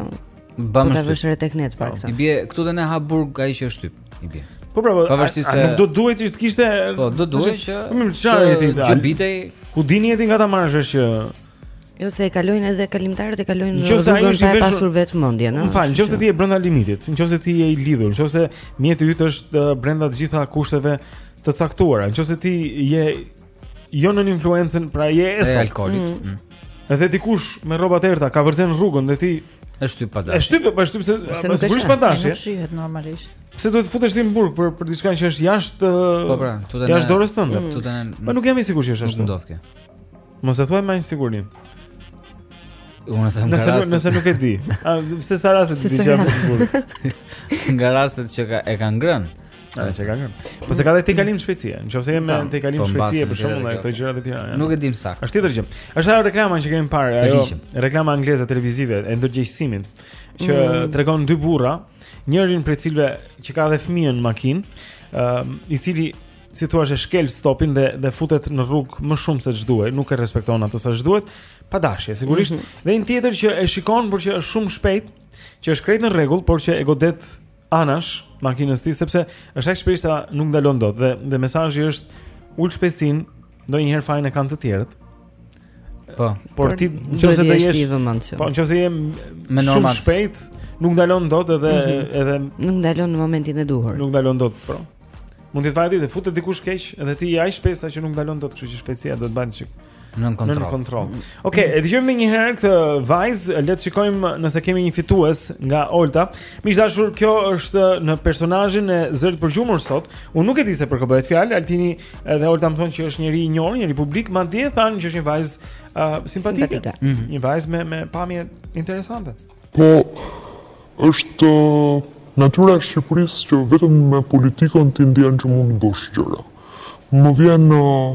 Speaker 1: Bam.
Speaker 3: Po ta vësh re tek ne pak.
Speaker 1: Po,
Speaker 3: I
Speaker 1: bie këtu te ne, ha burg ai që e shtyp. I bie.
Speaker 2: Po pra, po,
Speaker 1: pavarësisht se
Speaker 2: nuk do të duhej të kishte
Speaker 1: Po, do të duhej që
Speaker 2: Po mirë, çfarë ti?
Speaker 1: Gjobitej.
Speaker 2: Ku dini ti nga ta marrësh është që
Speaker 3: Jo se e kalojnë edhe kalimtarët e kalojnë rrugën pa pasur vëmendjen, ëh.
Speaker 2: Më fal, nëse ti je brenda limitit, nëse ti je i lidhur, nëse mjeti yt është brenda të gjitha kushteve të caktuara, nëse ti je jo nën influencën pra je esëll.
Speaker 1: alkoolit. Mm. Mm.
Speaker 2: Edhe dikush me rroba të errëta kapërcen rrugën dhe ti
Speaker 1: e shtyp pa
Speaker 2: dashje.
Speaker 1: E
Speaker 2: shtyp, po e shtyp se po
Speaker 3: nuk e sheh,
Speaker 2: pa dashje.
Speaker 10: Nuk shihet normalisht.
Speaker 2: Pse duhet të futesh ti në burg për për diçka që është jashtë
Speaker 1: Po pra, tutje.
Speaker 2: Jashtë dorës tënde.
Speaker 1: Mm. Tutje.
Speaker 2: Po nuk jam i sigurt që është ashtu.
Speaker 1: Ndodh kjo.
Speaker 2: Mos e thuaj me siguri.
Speaker 1: Unë them
Speaker 2: nëse,
Speaker 1: rastet...
Speaker 2: nëse nuk e di. A pse sa raste
Speaker 3: di
Speaker 2: ti që janë
Speaker 3: në
Speaker 2: burg?
Speaker 1: Nga rastet që ka, e kanë ngrënë.
Speaker 2: A e kanë ngrënë? Po se ka tejkalim shpejtësie. Nëse kemi tejkalim,
Speaker 1: po,
Speaker 2: shpejtësie për shembull
Speaker 1: e
Speaker 2: këto gjëra të tjera.
Speaker 1: Nuk e dimë saktë.
Speaker 2: Është tjetër gjë. Është ajo reklama që kemi parë, ajo reklama angleze televizive e ndërgjegjësimit që
Speaker 3: mm.
Speaker 2: tregon dy burra, njërin prej të cilëve që ka dhe fëmijën në makinë, ëm i cili si thua se shkel stopin dhe dhe futet në rrugë më shumë se ç'duhet, nuk e respekton atë sa ç'duhet, pa dashje sigurisht.
Speaker 3: Mm -hmm.
Speaker 2: Dhe një tjetër që e shikon por që është shumë shpejt, që është krejt në rregull, por që e godet anash makinës së tij sepse është aq shpejt sa nuk ndalon dot dhe dhe mesazhi është ul shpejtësinë ndonjëherë fajin e kanë të tjerët
Speaker 1: po
Speaker 2: por ti nëse do
Speaker 3: jesh
Speaker 2: po nëse je më
Speaker 1: normal
Speaker 2: shpejt nuk ndalon dot edhe
Speaker 3: mm -hmm.
Speaker 2: edhe
Speaker 3: nuk ndalon në momentin e duhur
Speaker 2: nuk ndalon dot po mund të vijë e të të futet dikush keq edhe ti je aq shpejt sa që nuk ndalon dot kështu që shpejtësia do të bëjë çik
Speaker 1: Nën kontroll.
Speaker 2: Nën kontroll. Okej, okay, e dëgjojmë edhe një herë këtë vajzë, le të shikojmë nëse kemi një fitues nga Olta. Miq të dashur, kjo është në personazhin e zërit të përgjumur sot. Unë nuk e di se për kë bëhet fjalë, Altini dhe Olta më thonë që është njeri i njohur, njeri publik, madje thanë që është një vajzë uh, simpatike,
Speaker 3: simpatike.
Speaker 1: Mm -hmm.
Speaker 2: një vajzë me me pamje interesante.
Speaker 13: Po është uh, natyra e Shqipërisë që vetëm me politikën ti ndjen që mund të bësh gjëra. Më vjen uh,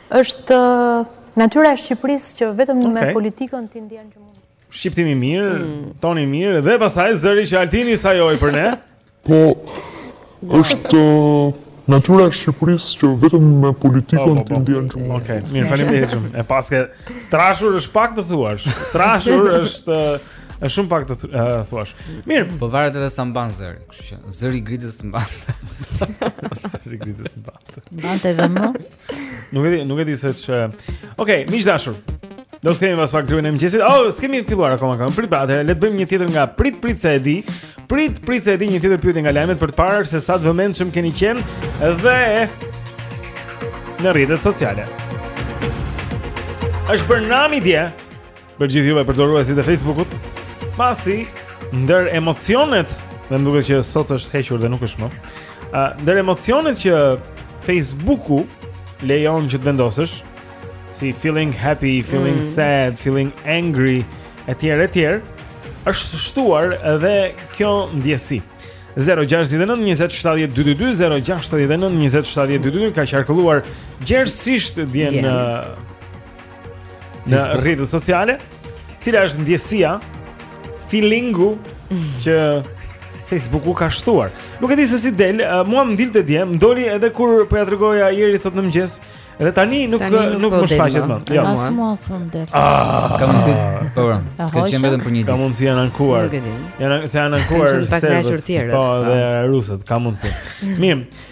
Speaker 15: Është natyra e Shqipërisë që vetëm okay. me politikën ti ndjen që mund.
Speaker 2: Shqiptimi i mirë,
Speaker 3: mm.
Speaker 2: toni i mirë dhe pastaj zëri që Altini sajoi për ne.
Speaker 13: Po është uh, natyra e Shqipërisë që vetëm me politikën
Speaker 5: po, po,
Speaker 13: ti
Speaker 5: po.
Speaker 13: ndjen që mund.
Speaker 5: Okej, okay. mirë, faleminderit shumë. E paske trashur është pak të thuash. Trashur është është shumë pak të uh, thuash. Mirë,
Speaker 1: po varet edhe sa mban zëri, kështu që zëri i Gridës mban.
Speaker 5: zëri i Gridës mban.
Speaker 10: Mban edhe më.
Speaker 5: Nuk e di, nuk e di se ç'. Okej, okay, miq të dashur. Do të kemi pas pak kryen e mëngjesit. Oh, s'kemi filluar akoma këngën. Prit pra, atëherë le të bëjmë një tjetër nga Prit Prit se e di. Prit Prit se e di një tjetër pyetje nga lajmet për të parë se sa të vëmendshëm keni qenë dhe në rrjetet sociale. Është bërë nami dje. Për gjithë juve përdoruesit e Facebookut, pasi ndër emocionet, dhe më duket që sot është hequr dhe nuk është më. Ë, ndër emocionet që Facebooku lejon që të vendosësh, si feeling happy, feeling
Speaker 2: mm.
Speaker 5: sad, feeling angry, etj, etj, është shtuar edhe kjo ndjesi. 0692070222 ka qarkulluar gjerësisht dje në në rrjetet sociale, cila është ndjesia feelingu që Facebooku ka shtuar. Nuk e di se si del, uh, mua më dilte dje, më doli edhe kur po ia tregoja Jerit sot në mëngjes. Edhe tani nuk
Speaker 2: tani nuk,
Speaker 5: nuk
Speaker 2: po
Speaker 5: më shfaqet
Speaker 2: më.
Speaker 5: Jo.
Speaker 10: As mua s'më del.
Speaker 5: Ah,
Speaker 1: ka mundësi. Po pra.
Speaker 10: Po.
Speaker 1: Ka qenë vetëm për një ditë.
Speaker 5: Ka mundësi janë ankuar. Janë se janë ankuar.
Speaker 2: Ka qenë pak nashur tjerët.
Speaker 5: Po, dhe rusët, ka mundësi. Mirë.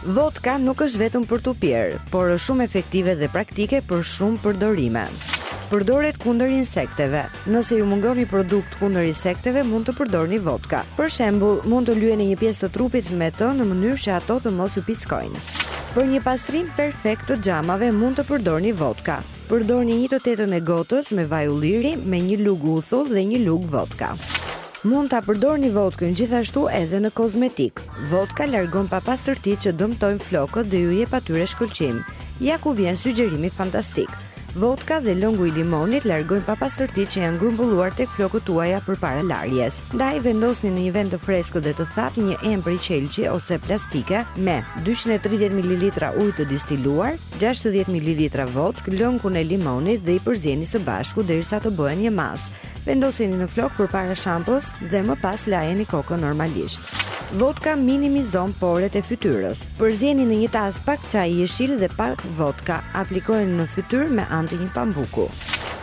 Speaker 3: Vodka nuk është vetëm për t'u pirë, por është shumë efektive dhe praktike për shumë përdorime. Përdoret kundër insekteve. Nëse ju mungon një produkt kundër insekteve, mund të përdorni vodka. Për shembull, mund të lyeni një pjesë të trupit me të në mënyrë që ato të mos ju pickojnë. Për një pastrim perfekt të xhamave mund të përdorni vodka. Përdorni një të tetën e gotës me vaj ulliri me një lugë uthull dhe një lugë vodka. Mund ta përdorni vodkën gjithashtu edhe në kozmetikë. Vodka largon papastërtitë që dëmtojnë flokët dhe ju jep atyre shkëlqim. Ja ku vjen sygjerimi fantastik. Vodka dhe lëngu i limonit largojnë papastërtitë që janë grumbulluar tek flokët tuaja përpara larjes. Ndaj vendosni në një vend të freskët dhe të thatë një enë prej qelqi ose plastike me 230 mililitra ujë të distiluar, 60 mililitra vodkë, lëngun e limonit dhe i përzieni së bashku derisa të bëhen një masë. Vendoseni në flokë përpara shampos dhe më pas lajeni kokën normalisht. Vodka minimizon poret e fytyrës. Përzieni në një tas pak çaj jeshil dhe pak vodka. Aplikojeni në fytyrë me anë të një pambuku.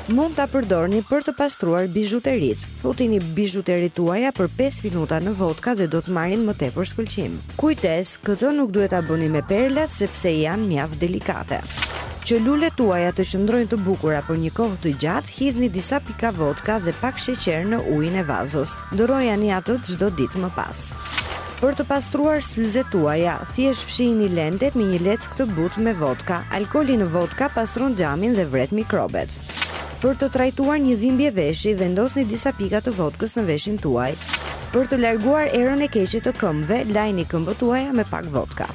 Speaker 3: Mund ta përdorni për të pastruar bizhuteritë. Futini bizhuteritë tuaja për 5 minuta në vodka dhe do të marrin më tepër shkëlqim. Kujdes, këtë nuk duhet ta bëni me perlat sepse janë mjaft delikate. Që lulet tuaja të qëndrojnë të bukura për një kohë të gjatë, Hidhni disa pika vodka dhe pak sheqer në ujin e vazos. Ndërrojeni atë çdo ditë më pas. Për të pastruar syzet tuaja, thjesht fshijini lentet me një leckë të butë me vodka. Alkooli në vodka pastron xhamin dhe vret mikrobet. Për të trajtuar një dhimbje veshi, vendosni disa pika të vodkës në veshin tuaj. Për të larguar erën e keqe të këmbëve, lajni këmbët tuaja me pak vodka.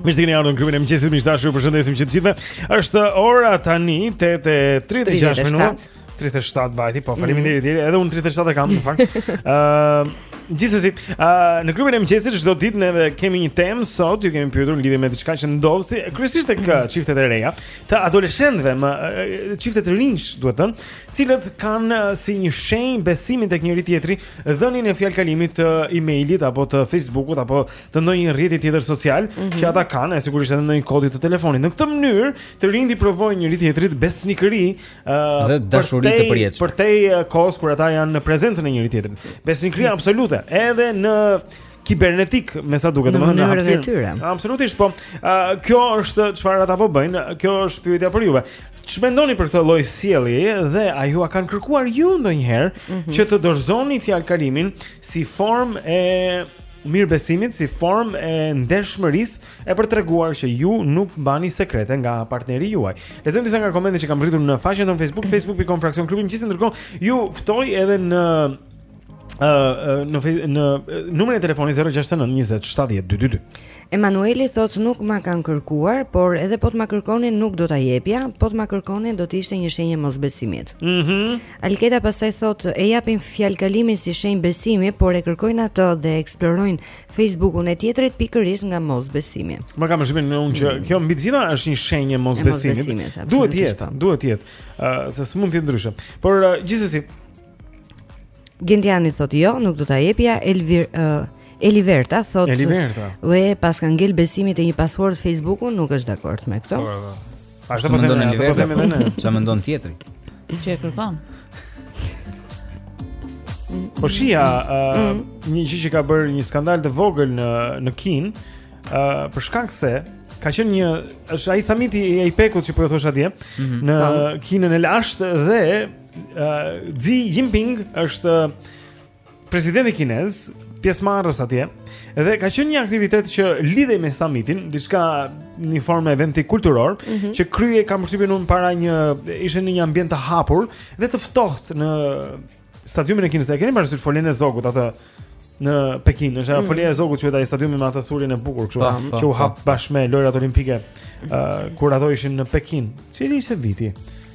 Speaker 2: Mirë se keni ardhur në klubin e mëngjesit, miq të dashur, ju përshëndesim që të gjithëve. Është ora tani 8:36 minuta. 37 vajti, po faleminderit deri. Mhm. Edhe un 37 e kam në fakt. Ëm, gjithsesi, ë në klubin e mëngjesit çdo ditë ne kemi një temë sot, ju kemi pyetur në lidhje me diçka që ndodh si kryesisht tek mhm. çiftet e reja, të adoleshentëve, më çiftet e rinj, do me thënë, të cilët kanë si një shenjë besimi tek njëri-tjetri, dhënien e fjalëkalimit të emailit apo të Facebookut apo të ndonjë rrjeti tjetër social
Speaker 3: mm -hmm.
Speaker 2: që ata kanë, e sigurisht edhe ndonjë kodi të telefonit. Në këtë mënyrë, të rinjtë i provojnë njëri-tjetrit besnikëri
Speaker 1: dhe dashuri të përjetshme.
Speaker 2: Përtej uh, kohës kur ata janë në prezencën e njëri-tjetrit. Besnikëria mm. absolute, edhe në kibernetikë, me sa duket, domethënë
Speaker 3: në
Speaker 2: hapësirë të
Speaker 3: tyre.
Speaker 2: Absolutisht, po. Uh, kjo është çfarë ata po bëjnë, kjo është pyetja për juve. Ç'mendoni për këtë lloj sjellje dhe a jua kanë kërkuar ju ndonjëherë
Speaker 3: mm -hmm.
Speaker 2: që të dorëzoni fjalëkalimin si formë e mirëbesimit, si formë e ndershmërisë E për të treguar që ju nuk mbani sekrete nga partneri juaj. Lexojmë disa nga komentet që kanë arritur në faqen tonë Facebook, facebook.com fraksion klubi i mëngjesit ndërkohë ju ftoj edhe në ë në në numrin e telefonit 069 20 70 222.
Speaker 3: Emanueli thotë nuk ma kanë kërkuar, por edhe po të ma kërkonin nuk do ta jepja, po të ma kërkonin do të ishte një shenjë mosbesimi.
Speaker 2: Mhm.
Speaker 3: Mm Alketa pastaj thotë e japin fjalëkalimin si shenjë besimi, por e kërkojnë atë dhe eksplorojnë Facebook-un e tjetrit pikërisht nga mosbesimi.
Speaker 2: Më kam përshtypjen unë që mm. kjo mbi të gjitha është një shenjë
Speaker 3: mosbesimi.
Speaker 2: Duhet
Speaker 3: të
Speaker 2: jetë,
Speaker 3: po.
Speaker 2: duhet të jetë, se s'mund të jetë ndryshe. Por gjithsesi
Speaker 3: Gentiani thotë jo, nuk do ta jepja Elvir uh, Eliverta thotë
Speaker 2: Eliverta.
Speaker 3: Ue, paska ngel besimi te një password Facebook-u, nuk është dakord me
Speaker 1: këtë.
Speaker 2: Po, po.
Speaker 1: Ashtu
Speaker 2: po mendon Eliverta?
Speaker 1: Çfarë mendon tjetri?
Speaker 10: Që e kërkon?
Speaker 2: Po shija, uh,
Speaker 3: mm.
Speaker 2: një gjë që ka bërë një skandal të vogël në në Kinë, uh, për shkak se ka qenë një është ai samiti i APEC-ut që po zhvillohet atje
Speaker 1: mm
Speaker 2: -hmm.
Speaker 1: në
Speaker 2: Kinën e lashtë dhe uh, Xi Jinping është Presidenti kinez, pjesëmarrës atje, dhe ka qenë një aktivitet që lidhej me samitin, diçka në një formë eventi kulturor,
Speaker 3: mm -hmm.
Speaker 2: që kryhej kam përshtypjen unë para një ishte në një ambient të hapur dhe të ftohtë në stadiumin e Kinës. E keni parasysh folenë e Zogut atë në Pekin, është ajo
Speaker 3: mm.
Speaker 2: foleja e Zogut quhet ai stadiumi me atë thurjen e bukur kështu,
Speaker 1: ah,
Speaker 2: që u
Speaker 1: ah,
Speaker 2: hap ah. bashkë me lojrat olimpike, uh, kur ato ishin në Pekin. Cili ishte viti?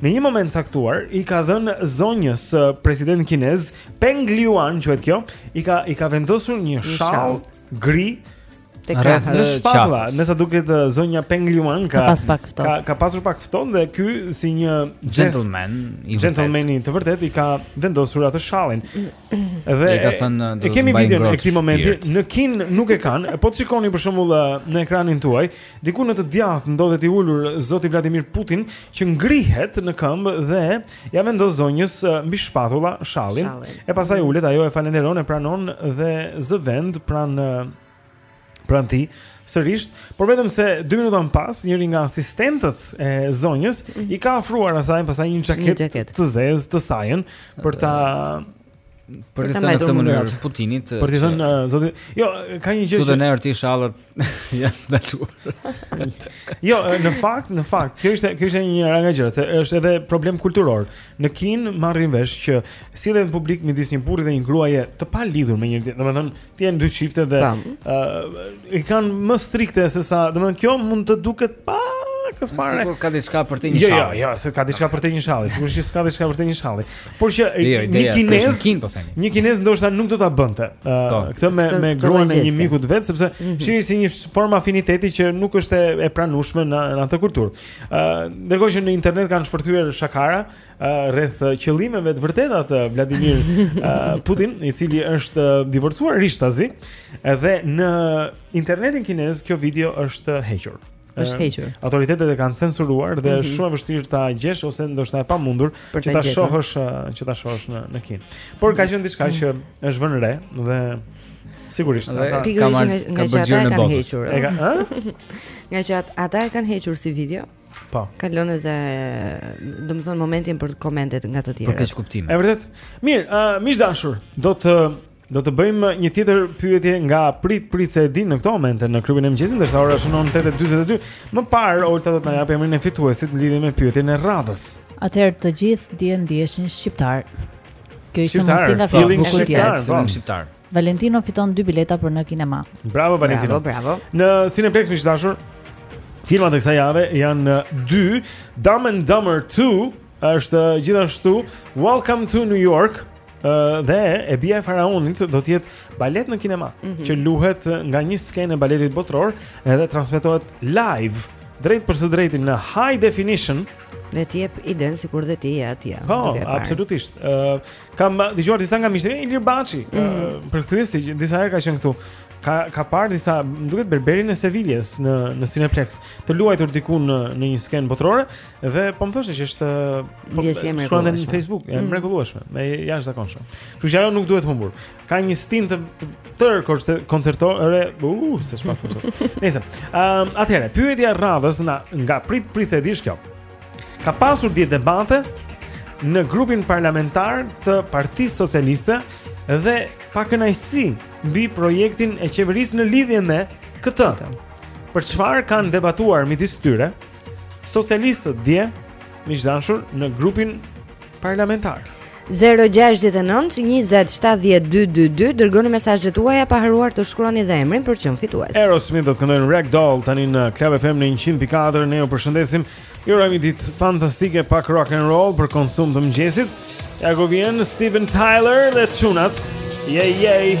Speaker 2: Në një moment caktuar i ka dhënë zonjës së presidentit kinez Peng Liuan, quhet kjo, i ka i ka vendosur një shall gri
Speaker 1: te
Speaker 3: krahët
Speaker 2: në shpatulla,
Speaker 1: me
Speaker 2: sa duket zonja Peng Liuan ka
Speaker 10: pas pak ftohtë.
Speaker 2: Ka ka pasur pak ftohtë dhe ky si një
Speaker 1: gentleman, i
Speaker 2: gentleman i vërtetë i ka vendosur atë shallin. Dhe e,
Speaker 1: e
Speaker 2: kemi videon e këtij momenti, në Kinë nuk e kanë. Po të shikoni për shembull në ekranin tuaj, diku në të djathtë ndodhet i ulur zoti Vladimir Putin që ngrihet në këmbë dhe ia vendos zonjës mbi shpatulla shallin. E pastaj ulet ajo e falenderon e pranon dhe zë vend pranë pranë tij sërish, por vetëm se 2 minuta më pas njëri nga asistentët e zonjës mm -hmm. i ka ofruar asaj pastaj një xhaketë
Speaker 3: jaket.
Speaker 2: të zezë të sajën për ta
Speaker 1: për të thënë
Speaker 3: në
Speaker 1: këtë mënyrë Putinit
Speaker 2: për të thënë uh, zoti jo ka një gjë që
Speaker 1: ne arti shallët janë ndaluar
Speaker 2: jo në fakt në fakt kjo ishte kjo ishte një nga gjërat se është edhe problem kulturor në Kinë marrim vesh që sjellja në publik midis një burri dhe një gruaje të palidhur me njëri tjetrin domethënë Aty janë dy çifte dhe ë uh, i kanë më strikte se sa, domethënë kjo mund të duket pa keq fare.
Speaker 1: S'ka diçka për një
Speaker 2: shall. Jo, jo, jo, s'ka diçka për një shall. Sigurisht që s'ka diçka për një shall. Por që
Speaker 1: jo, jo, një
Speaker 2: kinez,
Speaker 1: po
Speaker 2: një kinez ndoshta nuk do ta bënte. Ë, po.
Speaker 3: këtë
Speaker 2: me
Speaker 3: me
Speaker 2: gruan e një miku të vet sepse mhm. shihet si një formë afiniteti që nuk është e pranueshme në atë kulturë. Ë, ndërkohë që në internet kanë shpërthyer shakara, ë rreth qëllimeve të vërteta të Vladimir Putin, i cili është divorcuar rishtazi, dhe në internetin kinez kjo video është hequr.
Speaker 3: Është hequr.
Speaker 2: Autoritetet e kanë censuruar dhe është
Speaker 3: mhm.
Speaker 2: shumë e vështirë ta gjesh ose ndoshta e pamundur që
Speaker 3: ta
Speaker 2: shohësh që ta shohësh në në Kinë. Por ka qenë diçka që është vënë re dhe Sigurisht.
Speaker 3: Pikërisht nga që ata e kanë hequr. Nga që ata e kanë hequr si video.
Speaker 2: Po.
Speaker 3: Kalon edhe domethënë momentin për komentet nga të tjerët.
Speaker 1: Për keqkuptim.
Speaker 2: Është vërtet. Mirë, ë uh, miq të dashur, do të do të bëjmë një tjetër pyetje nga prit prit se e din në këtë moment në klubin e mëngjesit, ndërsa ora shënon 8:42. Më parë Olta do të na japë emrin e fituesit në lidhje me pyetjen e radhës.
Speaker 10: Atëherë të gjithë dje ndiheshin shqiptar. Kjo ishte mundësi nga Facebooku i
Speaker 2: tij.
Speaker 1: Shqiptar, shqiptar.
Speaker 10: Valentino fiton dy bileta për në kinema.
Speaker 2: Bravo Valentino.
Speaker 3: Bravo, bravo.
Speaker 2: Në Cineplex miq të dashur. Filmat e kësaj jave janë dy, Dumb and Dumber 2 dhe gjithashtu Welcome to New York dhe e bija e faraonit do të jetë balet në kinema
Speaker 3: mm -hmm.
Speaker 2: që luhet nga një skenë e baletit botëror edhe transmetohet live drejtpërsëdrejti në high definition
Speaker 3: dhe të jep idenë sikur dhe ti je atje.
Speaker 2: Po, absolutisht. Ë uh, Kam dëgjuar disa nga miqtë, Ilir Baçi, mm
Speaker 3: -hmm.
Speaker 2: përkthyesi që disa herë ka qenë këtu. Ka ka parë disa, më duket Berberin e Seviljes në në Cineplex, të luajtur diku në në një skenë botërore dhe po më thoshte që është po shkruante në Facebook, e
Speaker 3: mhm.
Speaker 2: mrekullueshme, mm -hmm. e jashtëzakonshme. Kështu që ajo nuk duhet humbur. Ka një stinë të tërë koncertore, u, uh, se çfarë. Nëse, ëm, um, atëherë, pyetja e radhës nga nga prit prit se di është kjo. Ka pasur dje debate në grupin parlamentar të Partisë Socialiste dhe pakënaqësi mbi projektin e qeverisë në lidhje me këtë. Për çfarë kanë debatuar midis tyre socialistët dje miq të dashur në grupin parlamentar.
Speaker 3: 069 20 70 222 dërgoni mesazhet tuaja pa harruar të shkruani dhe emrin për të qenë fitues.
Speaker 2: Aerosmith do të këndojnë Rag Doll tani në Club FM në 100.4 ne ju përshëndesim. Ju urojmë ditë fantastike pak rock and roll për konsum të mëngjesit. Ja ku vjen Steven Tyler dhe çunat. Yay yay.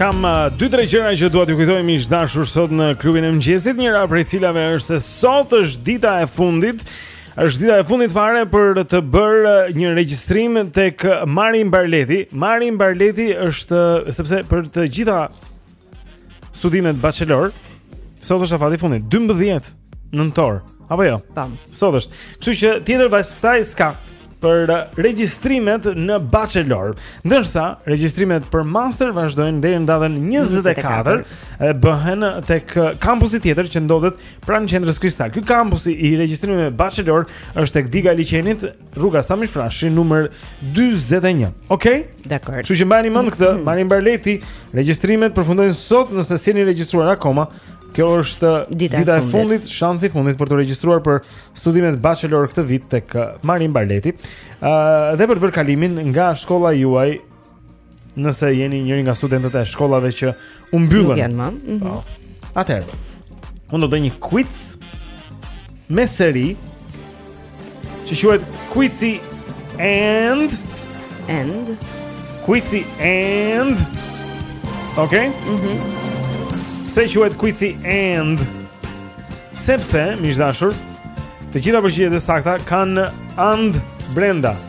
Speaker 2: Kam uh, dy tre gjëra që dua t'ju kujtoj miq dashur sot në klubin e mëngjesit, njëra prej cilave është se sot është dita e fundit. Është dita e fundit fare për të bërë uh, një regjistrim tek Marin Barleti. Marin Barleti është uh, sepse për të gjitha studimet bachelor. Sot është afati i fundit, 12 nëntor. Apo jo?
Speaker 3: Tam.
Speaker 2: Sot është. Kështu që tjetër pas kësaj s'ka për regjistrimet në bachelor. Ndërsa regjistrimet për master vazhdojnë deri në datën 24 e bëhen tek kampusi tjetër që ndodhet pranë qendrës Kristal. Ky kampusi i regjistrimeve bachelor është tek Diga e Liqenit Rruga Sami Frashëri numër 41. Okej? Okay?
Speaker 3: Dakor.
Speaker 2: Kështu që mbajeni mend këtë, mhm. Marin Barleti, regjistrimet përfundojnë sot nëse s'jeni regjistruar akoma. Kjo është
Speaker 3: dita,
Speaker 2: dita e
Speaker 3: fundit,
Speaker 2: shansi i fundit për t'u regjistruar për studimet bachelor këtë vit tek uh, Marin Barleti. Ëh uh, dhe për të bërë kalimin nga shkolla juaj Nëse jeni njëri nga studentët e shkollave që u mbyllën.
Speaker 3: Nuk janë më. Mm
Speaker 2: -hmm. Atëherë. Unë do të bëj një quiz me seri që quhet Quizi and
Speaker 3: and
Speaker 2: Quizi and Okay?
Speaker 3: Mhm.
Speaker 2: Mm Pse quhet Quizi and? Sepse, miq dashur, të gjitha përgjigjet e sakta kanë and brenda.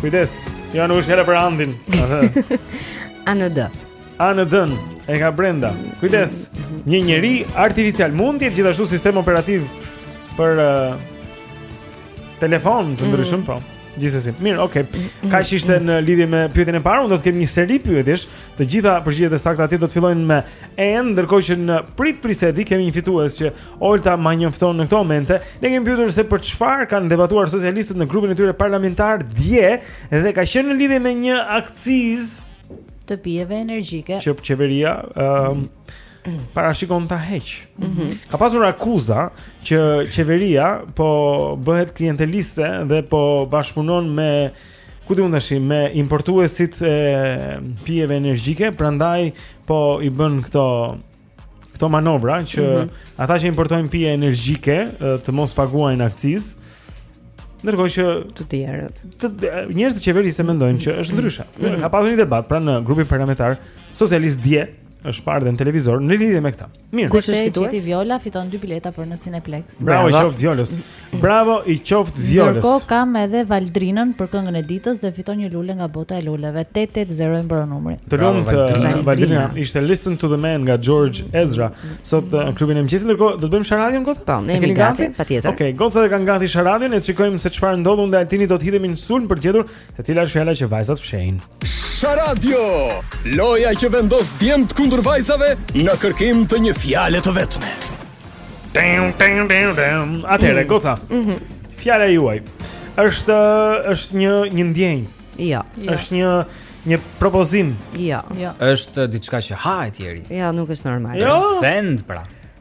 Speaker 2: Kujdes, jo nuk është për Andin. A
Speaker 3: në
Speaker 2: dë. A në dën, e ka brenda. Kujdes, një njeri artificial mund të jetë gjithashtu sistem operativ për uh, telefon të mm. ndryshëm, mm. po. Gjithsesi. Mirë, okay. Mm. Kaq ishte në lidhje me pyetjen e parë, unë do të kem një seri pyetjesh. Të gjitha përgjigjet e sakta aty do të fillojnë me and ndërkohë që në prit prisedi kemi një fitues që Olta ma njofton në këto momente, ne kemi pyetur se për çfarë kanë debatuar socialistët në grupin e tyre parlamentar dje dhe ka qenë në lidhje me një akcizë
Speaker 10: të pijeve energjike.
Speaker 2: Që qeveria ëm um, parashikon ta heqë.
Speaker 10: Mm -hmm.
Speaker 2: Ka pasur akuza që qeveria po bëhet klienteliste dhe po bashkëpunon me ku di unë tash me importuesit e pijeve energjike, prandaj po i bën këto këto manovra që
Speaker 3: mm -hmm.
Speaker 2: ata që importojnë pije energjike të mos paguajnë akcizë. Ndërkohë që
Speaker 3: të tjerët,
Speaker 2: të njerëz të qeverisë e mendojnë që është ndryshe.
Speaker 3: Mm -hmm.
Speaker 2: Ka pasur një debat pra në grupin parlamentar socialist dje është parë dhe në televizor në lidhje me këtë. Mirë.
Speaker 10: Kush është fitues? Viola fiton dy bileta për në Cineplex.
Speaker 2: Bravo, Bravo. i qoftë Violës. Bravo i qoftë Vjolës.
Speaker 10: Ndërkohë kam edhe Valdrinën për këngën e ditës dhe fiton një lule nga bota e luleve. 880 i mbaron numri.
Speaker 2: Të lumtë
Speaker 10: eh,
Speaker 2: Valdrina. Ishte Listen to the Man nga George Ezra. Sot në eh, klubin e mëngjesit ndërkohë do të bëjmë sharadion kot?
Speaker 3: Po, ne
Speaker 2: kemi
Speaker 3: gati, patjetër.
Speaker 2: Okej, okay, gocat e kanë gati sharadion, e shikojmë se çfarë ndodh unë dhe Altini do të hidhemi në sulm për të gjetur se cila është fjala që vajzat fshehin.
Speaker 7: Sharadio, loja që vendos djemt kundër vajzave në kërkim të një fjale të vetme.
Speaker 2: Tem tem tem tem. Atëherë, mm. goca.
Speaker 3: Mhm.
Speaker 2: Mm fjala juaj është është një një ndjenjë.
Speaker 3: Jo. Ja.
Speaker 2: Është një një propozim.
Speaker 3: Jo. Ja.
Speaker 10: Jo.
Speaker 1: Është diçka që
Speaker 2: hahet,
Speaker 3: Jeri.
Speaker 10: Jo, ja,
Speaker 3: nuk është normale. Jo. Është
Speaker 1: send
Speaker 10: pra.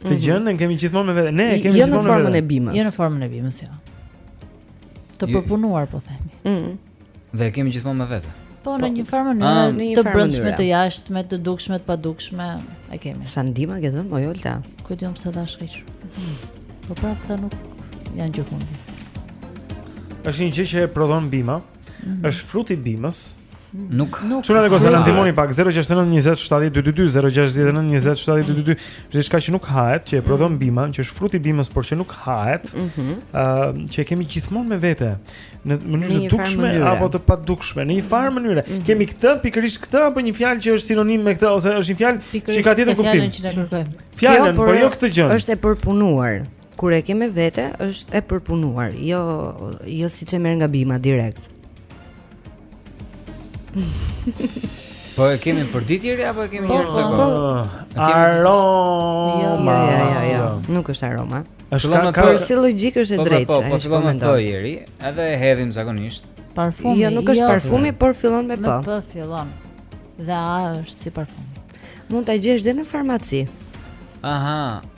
Speaker 1: Këtë
Speaker 10: mhm. gjënë e kemi gjithmonë me vete
Speaker 2: Ne e kemi jo gjithmonë me vete
Speaker 3: Jo në formën e bimës
Speaker 10: Jo në formën e bimës, jo Të përpunuar, po themi
Speaker 3: mm.
Speaker 1: Dhe e kemi gjithmonë me vete
Speaker 10: Po, në po. një farë
Speaker 1: mënyrë,
Speaker 10: ah,
Speaker 3: në një
Speaker 10: të brendshme të jashtme, të dukshme, të padukshme, e kemi.
Speaker 3: Sa ndihma ke dhënë, moj
Speaker 10: Olta? Kujdo, mos e dhashë kaq. Po prapë ta nuk e kanë gjet fundi.
Speaker 2: Është një gjë që e prodhon bima. Mhm. Është frut i bimës.
Speaker 1: Nuk.
Speaker 2: Çuna dhe
Speaker 10: goca
Speaker 2: na ndihmoni pak 069 20 70 222 069 20 70 222. Është diçka që nuk hahet, që e prodhon mhm. bima, që është frut i bimës, por që nuk hahet.
Speaker 3: Ëh, mhm.
Speaker 2: ehm, që e kemi gjithmonë me vete në mënyrë të dukshme apo të padukshme, në një farë mënyre. Mhm. Kemi këtë pikërisht këtë apo një fjalë që është sinonim me këtë ose është një fjalë që ka tjetër kuptim.
Speaker 10: Fjalën që ne kërkojmë.
Speaker 2: Fjalën, por jo këtë gjë.
Speaker 3: Është e përpunuar. Kur e ke me vete është e përpunuar, jo jo siç e merr nga bima direkt.
Speaker 1: Po e kemi përditë, Jeri, apo e kemi një herë sekond?
Speaker 2: Po, aroma.
Speaker 3: Jo, jo, jo, jo, jo, nuk është aroma.
Speaker 2: Është ka ka
Speaker 3: si logjikë është e,
Speaker 1: po, po,
Speaker 3: drejtë.
Speaker 1: Po, po,
Speaker 3: po
Speaker 1: fillon me P, Jeri, edhe e hedhim zakonisht.
Speaker 10: Parfumi.
Speaker 3: Jo, nuk është jo. parfumi, por fillon me P.
Speaker 10: P fillon. Dhe a është si parfum?
Speaker 3: Mund ta gjesh dhe në farmaci.
Speaker 1: Aha.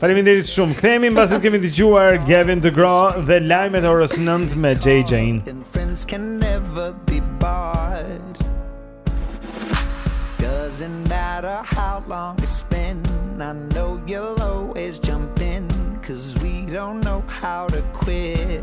Speaker 2: Faleminderit shumë. Kthehemi mbasi të kemi dëgjuar Gavin DeGraw dhe lajmet e orës 9 me Jay Jane.
Speaker 12: Doesn't matter how long it's been I know you'll always jump in Cause we don't know how to quit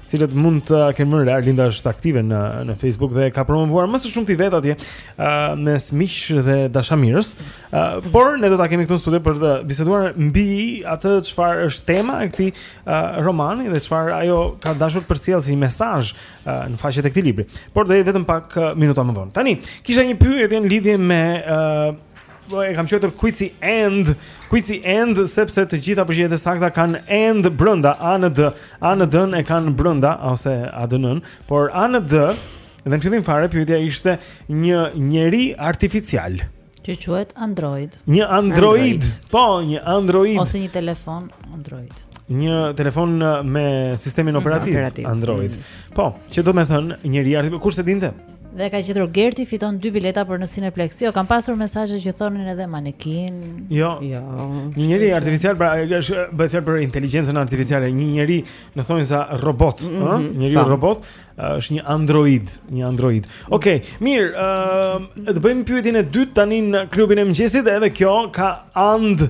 Speaker 2: cilët mund të kenë marrë Arlinda është aktive në në Facebook dhe ka promovuar më së shumti vetë atje uh, mes miq dhe dashamirës. Uh, por ne do ta kemi këtu në studio për të biseduar mbi atë çfarë është tema e këtij uh, romani dhe çfarë ajo ka dashur të përcjellë si mesazh uh, në faqet e këtij libri. Por do jetë vetëm pak uh, minuta më vonë. Tani, kisha një pyetje në lidhje me uh, Po e kam quajtur Quizi and, Quizi and sepse të gjitha përgjigjet e sakta kanë and brenda, A në D, A në D e kanë brenda ose A D nën, por A në D dhe në fillim fare pyetja ishte një njeri artificial.
Speaker 10: Që quhet Android.
Speaker 2: Një Android,
Speaker 3: Android.
Speaker 2: po, një Android
Speaker 10: ose një telefon Android.
Speaker 2: Një telefon me sistemin mhm, operativ,
Speaker 3: operativ.
Speaker 2: Android. Mm. Po, që do të thotë njeri artificial, kush e dinte?
Speaker 10: Dhe e ka gjetur Gerti fiton dy bileta për në Cineplex. Jo, kam pasur mesazhe që thonin edhe manekin.
Speaker 2: Jo.
Speaker 3: Jo.
Speaker 2: Një njeri artificial, pra është bëhet fjalë për inteligjencën artificiale, një njeri në thonjza robot, ëh,
Speaker 3: mm
Speaker 2: -hmm.
Speaker 3: një njeri po.
Speaker 2: robot, është një android, një android. Okej, okay, mirë, ëh, uh, të bëjmë pyetjen e dytë tani në klubin e mëngjesit, edhe kjo ka and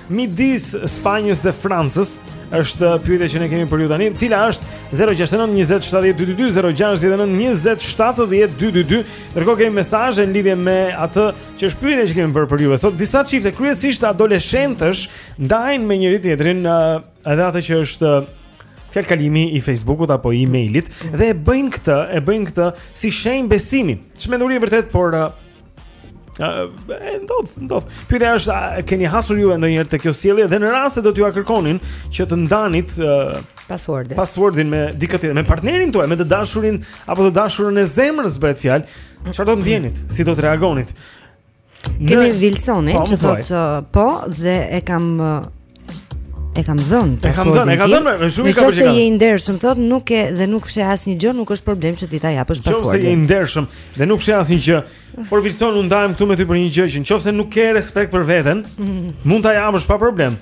Speaker 2: Midis Spanjës dhe Francës është pyetja që ne kemi për ju tani, cila është 069 20 70 222 069 20 70 222. Ndërkohë kemi mesazhe në lidhje me atë që është pyetja që kemi bërë për ju. Sot disa çifte kryesisht adoleshentësh ndajnë me njëri-tjetrin uh, edhe atë që është uh, fjalëkalimi i Facebookut apo i emailit dhe e bëjnë këtë, e bëjnë këtë si shenjë besimi. Çmenduri e vërtetë, por uh, Uh, ndodh, ndodh. Pyetja është, a keni hasur ju ndonjëherë te kjo sjellje dhe në rast se do t'jua kërkonin që të ndanit uh,
Speaker 3: passwordin.
Speaker 2: Passwordin me dikë, me partnerin tuaj, me të dashurin apo të dashurën e zemrës bëhet fjalë, çfarë do të ndienit? Si do të reagonit?
Speaker 3: Kemi Vilsonin
Speaker 2: po,
Speaker 3: që thotë uh, po dhe e kam uh, E kam dhënë.
Speaker 2: E kam dhënë, e kam dhënë, është shumë i kapur.
Speaker 3: Nëse je i ndershëm thotë, nuk e dhe nuk fsheh asnjë gjë, nuk është problem që ti ta japësh passwordin.
Speaker 2: Nëse je i ndershëm dhe nuk fsheh asnjë gjë, por Vilson u ndamë këtu me ty për një gjë që nëse nuk ke respekt për veten, mhm. mund ta japësh pa problem.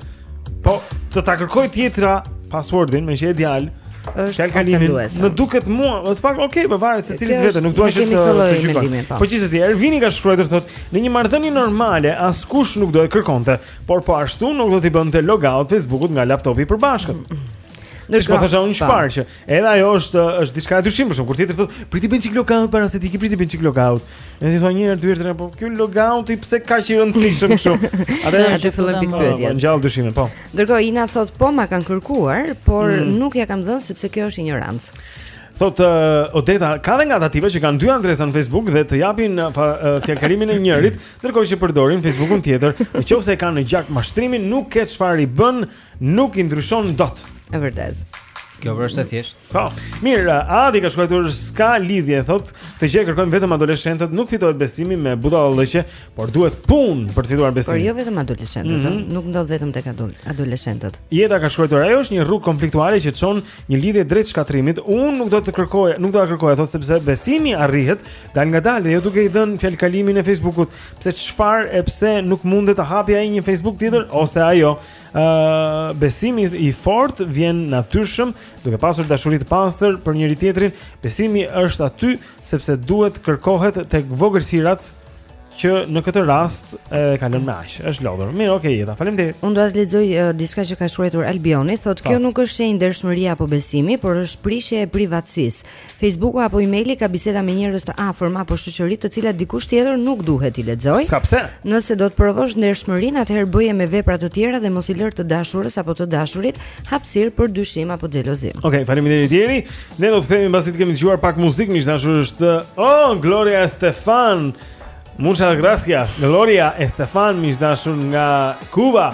Speaker 2: Po, të ta kërkojë tjetra passwordin meqë je djalë,
Speaker 3: fjalëkalimin.
Speaker 2: Më duket mua, më së paku, okay, po varet
Speaker 3: secili
Speaker 2: vetë, nuk dua të të gjykoj.
Speaker 3: Po.
Speaker 2: po gjithsesi, Ervini ka shkruar thotë, në një marrëdhënie normale askush nuk do e kërkonte. Por po ashtu nuk do t'i bënte logout Facebook-ut nga laptopi i përbashkët. Mm, mm. Në çfarë
Speaker 3: po
Speaker 2: thosha unë, që edhe ajo është është diçka e dyshimtë, shumë kur tjetri thotë prit t'i bëj çik logout para se ti ke prit t'i bëj çik logout. Dhe thua një herë dy herë tre po ky logout-i pse kaq i rëndësishëm kështu.
Speaker 3: Aty aty fillon pikëpyetje.
Speaker 2: Po, ngjall dyshimin, po.
Speaker 3: Ndërkohë Ina thotë po ma kanë kërkuar, por
Speaker 2: mm.
Speaker 3: nuk ia kam dhënë sepse kjo është injorancë.
Speaker 2: Thotë uh, Odeta, ka dhe nga ata që kanë dy adresa në Facebook dhe të japin uh, fjalëkalimin e njërit Ndërkohë që përdorin Facebookun tjetër, në qoftë se e kanë në gjak mashtrimin, nuk ke çfarë i bën, nuk i ndryshon dot.
Speaker 3: Është e vërtetë.
Speaker 1: Kjo është e thjeshtë.
Speaker 2: Po. Mirë, Adi ka shkruar s'ka lidhje, thotë, këtë gjë e kërkojnë vetëm adoleshentët, nuk fitohet besimi me budallëqe, por duhet punë për të fituar besimin.
Speaker 3: Por jo vetëm adoleshentët,
Speaker 2: mm
Speaker 3: -hmm. nuk ndodh vetëm tek adoleshentët.
Speaker 2: Jeta ka shkruar, ajo është një rrugë konfliktuale që çon një lidhje drejt shkatërrimit. Unë nuk do të kërkoj, nuk do ta kërkoj, thotë, sepse besimi arrihet Dalëngadalë, jo duke i dhënë fjalëkalimin e Facebookut, pse çfarë e pse nuk mundet të hapi ai një Facebook tjetër ose ajo. Ëh, uh, besimi i fortë vjen natyrshëm, duke pasur dashuri të pastër për njëri tjetrin. Besimi është aty sepse duhet kërkohet tek vogëlsirat që në këtë rast e ka lënë me aq. Është lodhur. Mirë, okay, Jeta. Faleminderit.
Speaker 3: Unë dua të lexoj uh, diçka që ka shkruar Albioni, thotë kjo nuk është shenjë ndershmërie apo besimi, por është prishje e privatësisë. Fejsbuku apo emaili ka biseda me njerëz të afërm apo shoqëri të cilat dikush tjetër nuk duhet t'i lexojë.
Speaker 2: S'ka pse.
Speaker 3: Nëse do të provosh ndershmërinë, atëherë bëje me vepra të tjera dhe mos i lër të dashurës apo të dashurit hapësirë për dyshim apo xhelozi.
Speaker 2: Okej, okay, faleminderit Jeri. Ne do të kthehemi pasi të kemi dëgjuar pak muzikë, miq të dashur, është Oh, Gloria Estefan. Muchas gracias. Gloria Estefan, miq të dashur nga
Speaker 16: Kuba.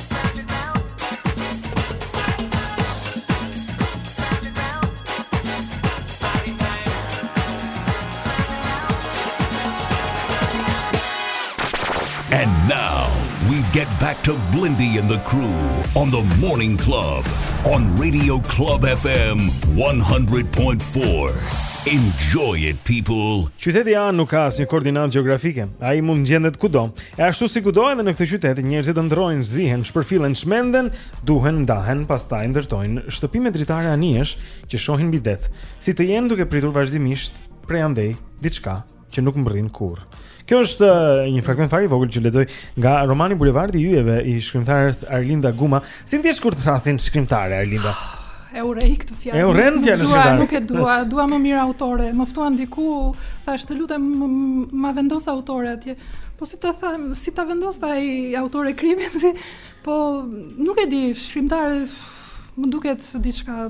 Speaker 16: to
Speaker 9: Blindy and the crew on the Morning Club on Radio Club FM 100.4. Enjoy it people.
Speaker 2: Qyteti N nuk ka asnjë koordinatë gjeografike. Ai mund të gjendet kudo. E ashtu si kudo edhe në këtë qytet, njerëzit ëndrrojnë, zihen, shpërfillen, çmenden, duhen, ndahen, pastaj ndërtojnë shtëpi me dritare anijesh që shohin mbi det, si të jenë duke pritur vazhdimisht prej andej diçka që nuk mbërrin kurrë. Kjo është eh, një fragment fare i vogël që lexova nga romani Bulevardi i Yjeve i shkrimtares Arlinda Guma Si ndihesh kur të thrasin shkrimtare Arlinda?
Speaker 17: E urrej këtë fjalë.
Speaker 2: E urren fjalën shkrimtare.
Speaker 17: Nuk e dua, dua më mirë autore. Më ftuan diku, thashë të lutem ma vendos autore atje. Po si ta them, si ta vendos tha ai autore krimi po nuk e di, shkrimtare më duket diçka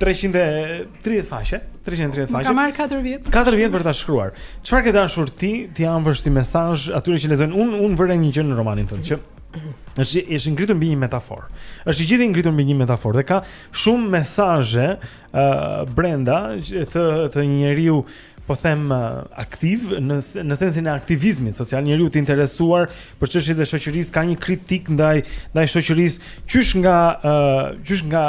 Speaker 2: 330 faqe, 330 faqe.
Speaker 17: Ka marrë 4 vjet.
Speaker 2: 4 vjet për ta shkruar. Çfarë ke dashur ti t'i japësh si mesazh atyre që lexojnë? Unë unë vë re një gjë në romanin tënd që është është ngritur mbi një metaforë. Është i gjithë ngritur mbi një metaforë dhe ka shumë mesazhe ë uh, brenda të të një njeriu uh, po them aktiv në në sensin e aktivizmit social, njeriu të interesuar për çështjet e shoqërisë, ka një kritikë ndaj ndaj shoqërisë, qysh nga ë uh, qysh nga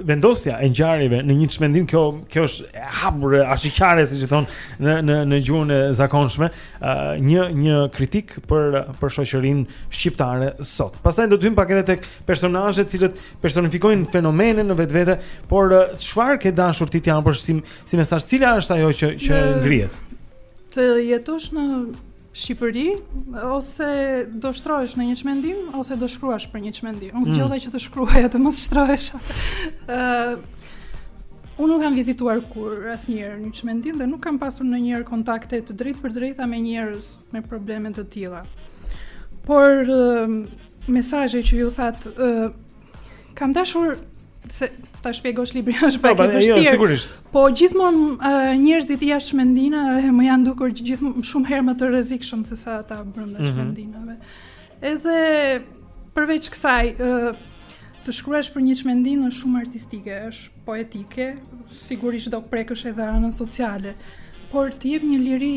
Speaker 2: vendosja e ngjarjeve në një çmendinë kjo kjo është e hapur e ashiqare siç i thonë në në në gjuhën e zakonshme uh, një një kritikë për për shoqërinë shqiptare sot. Pastaj do të hyjmë pak edhe tek personazhet të cilët personifikojnë fenomene në vetvete, por çfarë uh, ke dashur ti të japësh si Si mesazh, cila është ajo që që ngrihet?
Speaker 17: Të jetosh në Shqipëri ose do shtrohesh në një çmendinë ose do shkruash për një çmendinë. Unë
Speaker 2: mm.
Speaker 17: zgjodha që të shkruaja, të mos shtrohesha. Ëh uh, Unë nuk kam vizituar kurrë asnjëherë një çmendinë dhe nuk kam pasur ndonjëherë kontakte të drejtpërdrejta me njerëz me probleme të tilla. Por uh, mesazhi që ju thatë uh, Kam dashur se ta shpjegosh librin është
Speaker 2: po,
Speaker 17: pak
Speaker 2: po, i jo,
Speaker 17: vështirë.
Speaker 2: Jo, sigurisht.
Speaker 17: Po gjithmonë uh, njerëzit jashtë çmendinave më janë dukur gjithmonë shumë herë më të rrezikshëm se sa ata brenda
Speaker 2: mm -hmm.
Speaker 17: çmendinave. Edhe përveç kësaj, uh, të shkruash për një çmendinë është shumë artistike, është poetike, sigurisht do prekësh edhe anën sociale, por të jep një liri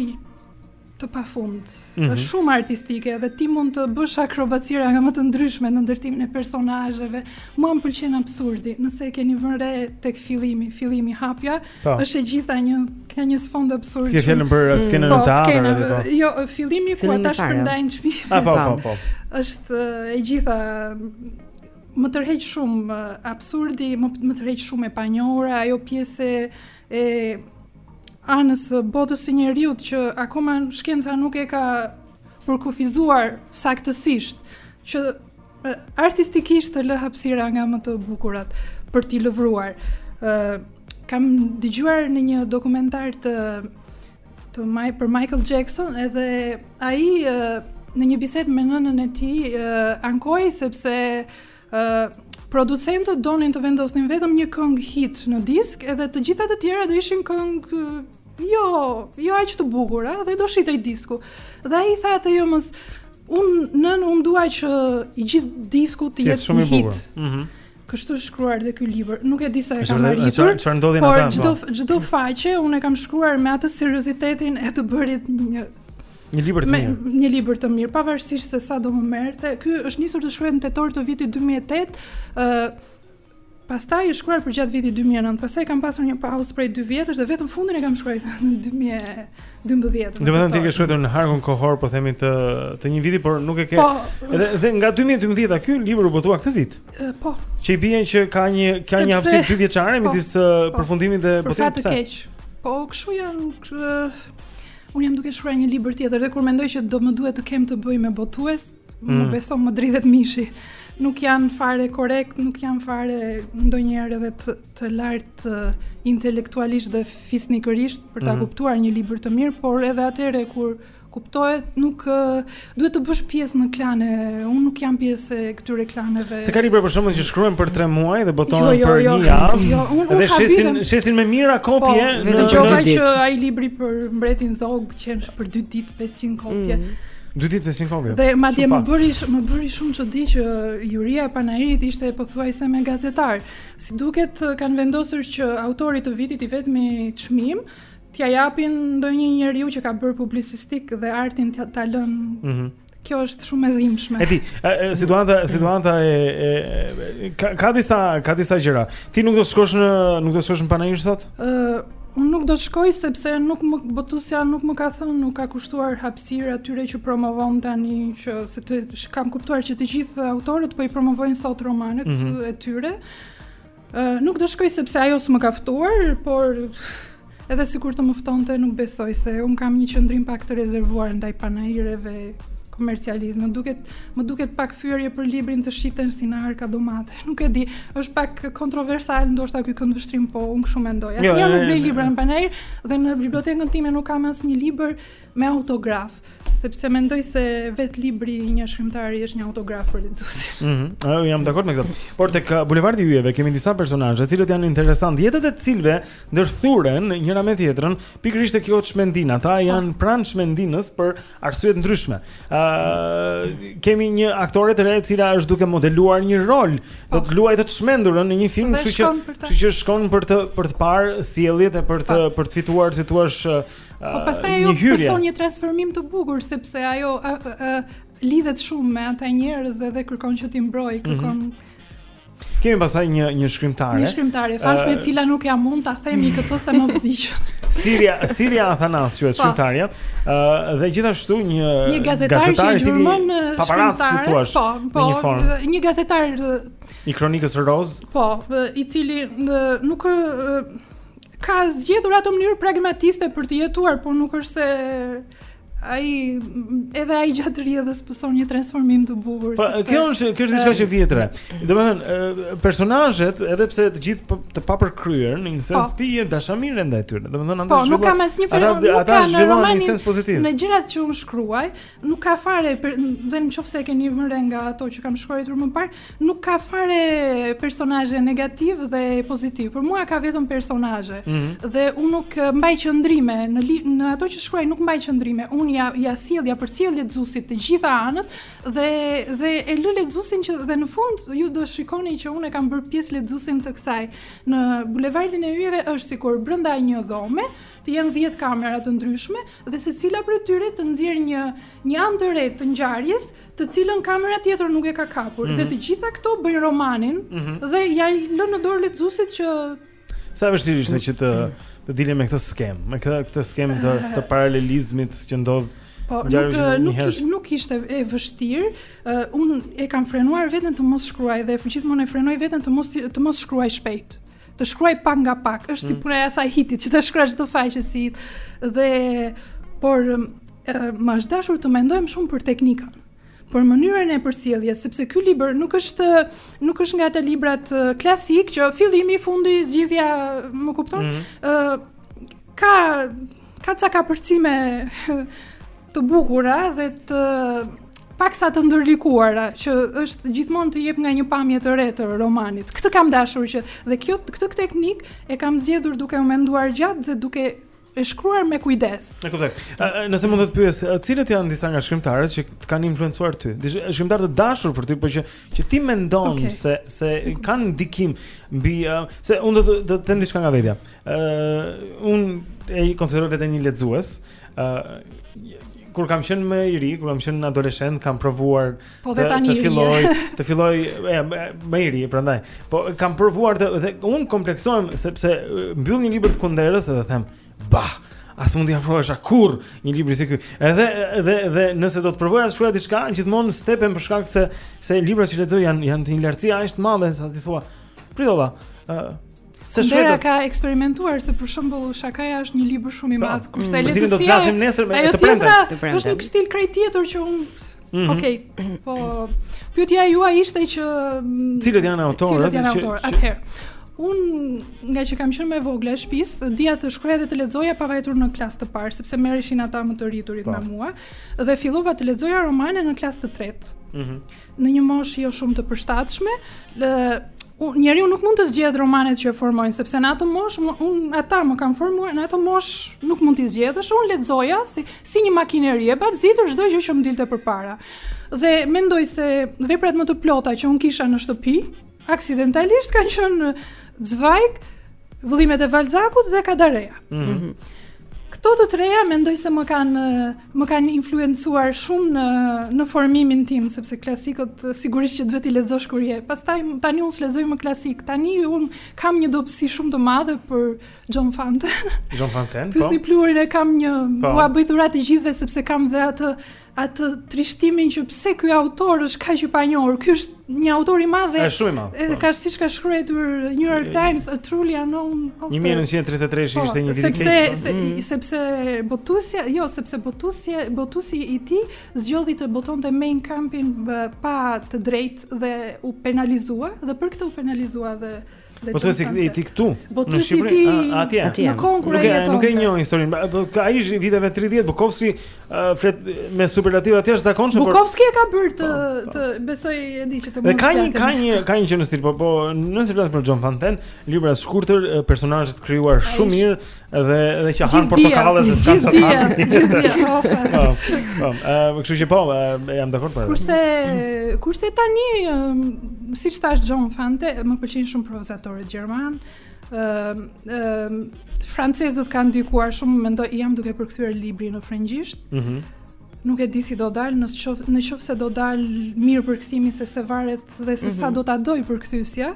Speaker 17: të pafund.
Speaker 2: Mm -hmm.
Speaker 17: Është shumë artistike dhe ti mund të bësh akrobacira nga më të ndryshme në ndërtimin e personazheve. Mua më pëlqen absurdi. Nëse e keni vënë re tek fillimi, fillimi hapja, pa.
Speaker 2: Po.
Speaker 17: është e gjitha një ka një sfond absurd.
Speaker 2: Ti fjalën për mm. skenën
Speaker 17: mm,
Speaker 2: e po, teatrit
Speaker 17: apo?
Speaker 2: Po.
Speaker 17: Jo, fillimi ku ata shpërndajnë çmimin.
Speaker 2: Ah, po, po, po.
Speaker 17: Është e gjitha më tërheq shumë absurdi, më, më tërheq shumë e panjohura, ajo pjesë e anës së botës së njeriut që akoma shkenca nuk e ka përkufizuar saktësisht që artistikisht të lë hapësira nga më të bukurat për t'i lëvruar. ë kam dëgjuar në një dokumentar të të maj, për Michael Jackson edhe ai në një bisedë me nënën e tij ankohej sepse Ë producentët donin të vendosnin vetëm një këngë hit në disk, edhe të gjitha të tjerat do ishin këngë jo, jo aq të bukura dhe do shitej disku. Dhe ai tha që jo, mos, unë, nënë, unë dua që i gjithë disku të
Speaker 2: jetë
Speaker 17: hit.
Speaker 2: Mhm.
Speaker 17: Mm Kështu është shkruar dhe ky libër. Nuk e di sa e kam arritur.
Speaker 2: Çfarë ndodhi në
Speaker 17: atë?
Speaker 2: Por
Speaker 17: çdo çdo faqe unë e kam shkruar me atë seriozitetin e të bërit një
Speaker 2: Një libër të mirë.
Speaker 17: Me një libër të mirë, pavarësisht se sa do më merrte. Ky është nisur të shkruhet në tetor të vitit 2008. ë uh, Pastaj është shkruar përgjatë vitit 2009, pastaj kam pasur një pauzë prej 2 vjetësh dhe vetëm fundin e kam shkruar në 2012.
Speaker 2: Domethënë ti ke shkruar në harkun kohor, po themi të të një viti, por nuk e ke.
Speaker 17: Po,
Speaker 2: edhe dhe nga 2012-a ky libër u botua këtë vit.
Speaker 17: Po.
Speaker 2: Që i bie që ka një ka një hapësirë 2 vjeçare
Speaker 17: po,
Speaker 2: midis
Speaker 17: po,
Speaker 2: përfundimit dhe botimit.
Speaker 17: Po, për fat të keq. Po, kshu janë Unë jam duke shkruar një libër tjetër dhe kur mendoj që do më duhet të kem të bëj me botues,
Speaker 2: mm.
Speaker 17: më beso më dridhet mishi. Nuk janë fare korrekt, nuk janë fare ndonjëherë edhe të, të lartë intelektualisht dhe fisnikërisht për ta
Speaker 2: mm.
Speaker 17: kuptuar një libër të mirë, por edhe atëherë kur kuptohet nuk Duhet të bësh pjesë në klane. Unë nuk jam pjesë e këtyre klaneve.
Speaker 2: Se ka libra për shembull që shkruajnë për 3 muaj dhe botohen
Speaker 17: jo, jo,
Speaker 2: për
Speaker 17: jo.
Speaker 2: një javë.
Speaker 17: Jo, unë unë
Speaker 2: ka shesin
Speaker 17: bidem.
Speaker 2: shesin me mijëra kopje
Speaker 17: po,
Speaker 2: në
Speaker 17: një ditë.
Speaker 2: Vetëm
Speaker 17: që ai libri për mbretin Zog qe për 2 ditë 500 kopje.
Speaker 3: Mm.
Speaker 2: Dy ditë 500 kopje.
Speaker 17: Dhe madje më bëri më bëri shumë çudi që juria e panairit ishte pothuajse me gazetarë. Si duket kanë vendosur që autorit të vitit i vetmi çmim T'ia japin ndonjë njeriu që ka bërë publicistikë dhe artin t'ia ta lënë.
Speaker 2: Mhm.
Speaker 17: Mm Kjo është shumë e dhimbshme.
Speaker 2: Edi, situata situata e, e ka, ka disa ka disa gjëra. Ti nuk do të shkosh në nuk do të shkosh në Panair sot?
Speaker 17: Ë, unë nuk do të shkoj sepse nuk më botuesja nuk më ka thënë, nuk ka kushtuar hapësirë atyre që promovon tani që se të kam kuptuar që të gjithë autorët po i promovojnë sot romanet
Speaker 2: mm -hmm.
Speaker 17: e tyre. Nuk do shkoj sepse ajo s'më ka ftuar, por edhe sikur të më ftonte nuk besoj se unë kam një qëndrim pak të rezervuar ndaj panaireve komercializëm. Më duket më duket pak fyerje për librin të shiten si në arka domate. Nuk e di, është pak kontroversal ndoshta ky këndvështrim, po unë kështu mendoj. As
Speaker 2: jo,
Speaker 17: nuk blej libra në panair dhe në bibliotekën time nuk kam asnjë libër Me autograf, sepse mendoj se vetë libri i një shkrimtari është një autograf për lexuesin.
Speaker 2: Mhm. Mm Ai jam dakord me këtë. Por tek uh, Bulevardi i Yjeve kemi disa personazhe, të cilët janë interesantë, jetët e të cilëve ndërthuren njëra me tjetrën, pikërisht te kjo çmendina. Ata janë pranë çmendinës për arsye të ndryshme. Ë uh, kemi një aktore të re e cila është duke modeluar një rol, do të luajë të çmendurën në një film,
Speaker 17: Dhe
Speaker 2: kështu që
Speaker 17: shkon për ta.
Speaker 2: kështu që shkon për të për të parë sjelljet e për të për të fituar, si të thuash,
Speaker 17: Po pastaj ajo pëson një transformim të bukur sepse ajo a, a, lidhet shumë me ata njerëz dhe kërkon që t'i mbrojë, mhm. kërkon mm -hmm.
Speaker 2: Kemi pastaj një një shkrimtare.
Speaker 17: Një shkrimtare, e
Speaker 2: famshme
Speaker 17: cila nuk ja mund ta themi këtë se më vdiq.
Speaker 2: Siria, Siria Athanas, quhet
Speaker 17: po.
Speaker 2: shkrimtarja, ë dhe gjithashtu një
Speaker 17: një gazetar që gjurmon
Speaker 2: paparazzi si
Speaker 17: të
Speaker 2: thuash.
Speaker 17: Po, po,
Speaker 2: një, formë.
Speaker 17: një gazetar
Speaker 2: i kronikës rozë.
Speaker 17: Po, i cili nuk Ka zgjedhur atë mënyrë pragmatiste për të jetuar, por nuk është se ai edhe ai gjatë rrjedhës pëson një transformim të bukur.
Speaker 2: Po kjo është kjo është diçka që vihet re. Domethënë personazhet edhe pse të gjithë po, të papërkryer në një sens
Speaker 17: po.
Speaker 2: ti je dashamirëse ndaj tyre. Domethënë ata
Speaker 17: po, nuk kam asnjë problem.
Speaker 2: Ata ata
Speaker 17: zhvillojnë
Speaker 2: një sens pozitiv.
Speaker 17: Në gjërat që unë shkruaj, Nuk ka fare per, dhe në qoftë se e keni vënë re nga ato që kam shkruar më parë, nuk ka fare personazhe negativë dhe pozitivë. Për mua ka vetëm personazhe.
Speaker 18: Mm -hmm.
Speaker 17: Dhe unë nuk mbaj qëndrime në li, në ato që shkruaj nuk mbaj qëndrime. Unë ia ia sjell ia përcjell lexuesit të gjitha anët dhe dhe e lë lexuesin që dhe në fund ju do shikoni që unë e kam bërë pjesë lexuesin të kësaj. Në bulevardin e yjeve është sikur brenda një dhome, të jenë dhjetë kamera të ndryshme dhe secila prej tyre të nxjerë një një anë të re të ngjarjes, të cilën kamera tjetër nuk e ka kapur.
Speaker 2: Mm -hmm.
Speaker 17: Dhe mhm. të gjitha këto bëjnë romanin
Speaker 2: mm -hmm.
Speaker 17: dhe ja lënë në dorë lexuesit që
Speaker 2: sa e vështirë ishte që të të dilje me këtë skem, me këtë këtë skem të të paralelizmit që ndodh
Speaker 17: Po, nuk, nuk, ish, nuk ishte e vështirë. Uh, unë e kam frenuar veten të mos shkruaj dhe gjithmonë e frenoj veten të mos të mos shkruaj shpejt. Të shkruaj pak nga pak, është
Speaker 2: mm.
Speaker 17: si puna e asaj hitit, që të shkruaj çdo faqe si hit. Dhe por më është dashur të mendoj shumë për teknikën për mënyrën e përcjelljes, sepse ky libër nuk është nuk është nga ata librat klasikë që fillimi, fundi, zgjidhja, më kupton?
Speaker 2: Mm
Speaker 17: -hmm. uh, ka Ka ca kapërcime të bukura dhe të paksa të ndërlikuara që është gjithmonë të jep nga një pamje të re të romanit. Këtë kam dashur që dhe kjo këtë teknik e kam zgjedhur duke u menduar gjatë dhe duke e shkruar me kujdes.
Speaker 2: E kuptoj. Nëse mund të të pyes, cilët janë disa nga shkrimtarët që të kanë influencuar ty? Disa shkrimtarë të dashur për ty, por që që ti mendon
Speaker 17: okay.
Speaker 2: se se kanë ndikim mbi uh, se unë do të të them diçka nga vetja. Uh, un e konsideroj veten një lexues. Uh, kur kam qenë më i ri, kur kam qenë adoleshent, kam provuar
Speaker 17: po
Speaker 2: të,
Speaker 17: të
Speaker 2: filloj, të filloj e, më i ri, prandaj. Por kam provuar të dhe un kompleksohem sepse mbyll një libër të Kunderës dhe them, "Bah, as mund t'i afrohesh kurrë një libri si ky." Edhe edhe edhe nëse do të provoja të shkruaj diçka, gjithmonë stepem për shkak se se librat që lexoj janë janë të një lartësi aq të madhe sa ti thua, "Pridolla, ë uh, Se
Speaker 17: shfrytët.
Speaker 2: Kundera
Speaker 17: ka eksperimentuar se për shembull Shakaja është një libër shumë i
Speaker 2: po,
Speaker 17: madh, kurse
Speaker 2: mm, lehtësia. Ne do të flasim nesër
Speaker 17: ajo
Speaker 2: të premten.
Speaker 17: Është një stil krejt tjetër që un
Speaker 2: Mm -hmm.
Speaker 17: Okej. Okay, po pyetja juaj ishte që mm,
Speaker 2: cilët janë autorët?
Speaker 17: Cilët janë autorët? Atëherë, un ngaqë kam qenë më e vogla e shpisë, dija të shkruaja dhe të lexoja pa vajtur në klasë të parë, sepse merreshin ata më të rriturit pa.
Speaker 2: Po.
Speaker 17: me mua dhe fillova të lexoja romane në klasë të tretë.
Speaker 2: Mhm.
Speaker 17: Mm në një moshë jo shumë të përshtatshme, njeriu nuk mund të zgjedhë romanet që e formojnë, sepse në atë moshë un ata më kanë formuar, në atë moshë nuk mund t'i zgjedhësh, un lexoja si si një makineri e babëzitur çdo gjë që më dilte përpara. Dhe mendoj se veprat më të plota që un kisha në shtëpi, Aksidentalisht kanë qenë Cvajg, vëllimet e Balzakut dhe Kadareja.
Speaker 2: Mm -hmm.
Speaker 17: Këto të treja mendoj se më kanë më kanë influencuar shumë në në formimin tim, sepse klasikët sigurisht që duhet t'i lexosh kur je. Pastaj tani unë s'lexoj më klasikë. Tani un kam një dobësi shumë të madhe për John Fante.
Speaker 2: John Fante. Po.
Speaker 17: Pyesni pluhurin e kam një
Speaker 2: po.
Speaker 17: ua bëj dhuratë të gjithëve sepse kam dhe atë atë trishtimin që pse ky autor është kaq i panjohur. Ky është një autor i madh dhe
Speaker 2: është shumë i madh.
Speaker 17: Edhe
Speaker 2: po.
Speaker 17: ka siç ka shkruar New York Times, a truly unknown author.
Speaker 2: 1933 ishte një vit i keq.
Speaker 17: Sepse se, mm. sepse botusja, jo, sepse botusja, botusi i tij zgjodhi të botonte Mein Kampfin pa të drejtë dhe u penalizua dhe për këtë u penalizua dhe Botuesi
Speaker 2: i tij këtu
Speaker 17: po
Speaker 2: në Shqipëri, atje.
Speaker 17: Atje. Në kohën kur ai
Speaker 2: jeton. Nuk e njoh historinë. Ai ish i viteve 30, Bukovski flet me superlativa të jashtëzakonshëm, por
Speaker 17: Bukovski e ka bërë të po, po. të besoj e di që të
Speaker 2: mund
Speaker 17: të.
Speaker 2: Ka një ka një ka një që në stil, po po nëse flas për John Fanten, libra të shkurtër, personazhet krijuar shumë mirë, Edhe edhe që han portokalle se s'kan
Speaker 17: ça të han.
Speaker 2: Po. Po. Ëm, kështu që po, jam dakord për.
Speaker 17: Kurse kurse tani siç thash John Fante, më pëlqejnë shumë prozatorët gjerman. Ëm, ëm francezët kanë ndikuar shumë, mendoj jam duke përkthyer librin në frëngjisht.
Speaker 2: Mhm.
Speaker 17: Nuk e di si do dalë, në qoftë në qoftë se do dalë mirë përkthimi sepse varet dhe se mm -hmm. sa
Speaker 2: mhm.
Speaker 17: do ta doj përkthysja.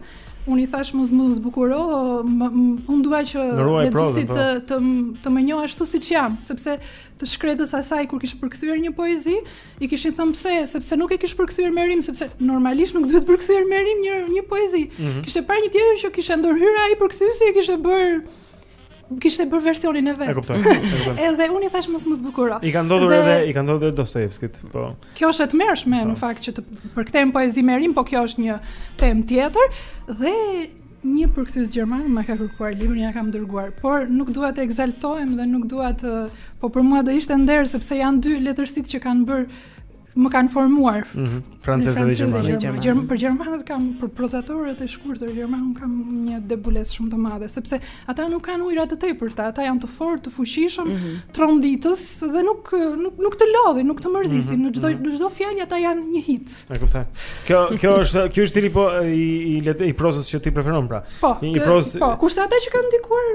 Speaker 17: Unë i thash mos më zbukuro, unë dua që
Speaker 2: lexuesi po.
Speaker 17: të të të më njohë ashtu siç jam, sepse të shkretës asaj kur kish përkthyer një poezi, i kishin thënë pse, sepse nuk e kish përkthyer me rim, sepse normalisht nuk duhet përkthyer me rim një një poezi.
Speaker 2: Mm -hmm.
Speaker 17: Kishte parë një tjetër që kishte ndërhyrë ai përkthyesi e kishte bërë kishte bërë versionin e vet.
Speaker 2: E kuptoj.
Speaker 17: Edhe unë i thash mos më zbukuro.
Speaker 2: I ka ndodhur edhe i ka ndodhur Dostojevskit, po.
Speaker 17: Kjo është e tmerrshme po. në fakt që të përkthejmë poezi me rim, po kjo është një temë tjetër dhe një përkthyes gjerman ma ka kërkuar librin ja kam dërguar, por nuk dua të ekzaltohem dhe nuk dua të po për mua do ishte nder sepse janë dy letërsitë që kanë bërë Më kanë formuar.
Speaker 2: Mm -hmm. Franceze dhe
Speaker 17: gjermane. Gjerm për gjermanët kam për prozatorët e shkurtër gjermanë kam një debulesë shumë të madhe, sepse ata nuk kanë ujëra të tepërta, ata janë të fortë, të fuqishëm, mm -hmm. tronditës dhe nuk nuk nuk të lodhin, nuk të mërzisin.
Speaker 2: Mm -hmm.
Speaker 17: Në çdo mhm. në çdo fjalë ata janë një hit.
Speaker 2: E kuptoj. Kjo kjo është kjo është tipi po i i, i prozës që ti preferon pra.
Speaker 17: Po,
Speaker 2: një prozë.
Speaker 17: Po, kush janë ata që kanë ndikuar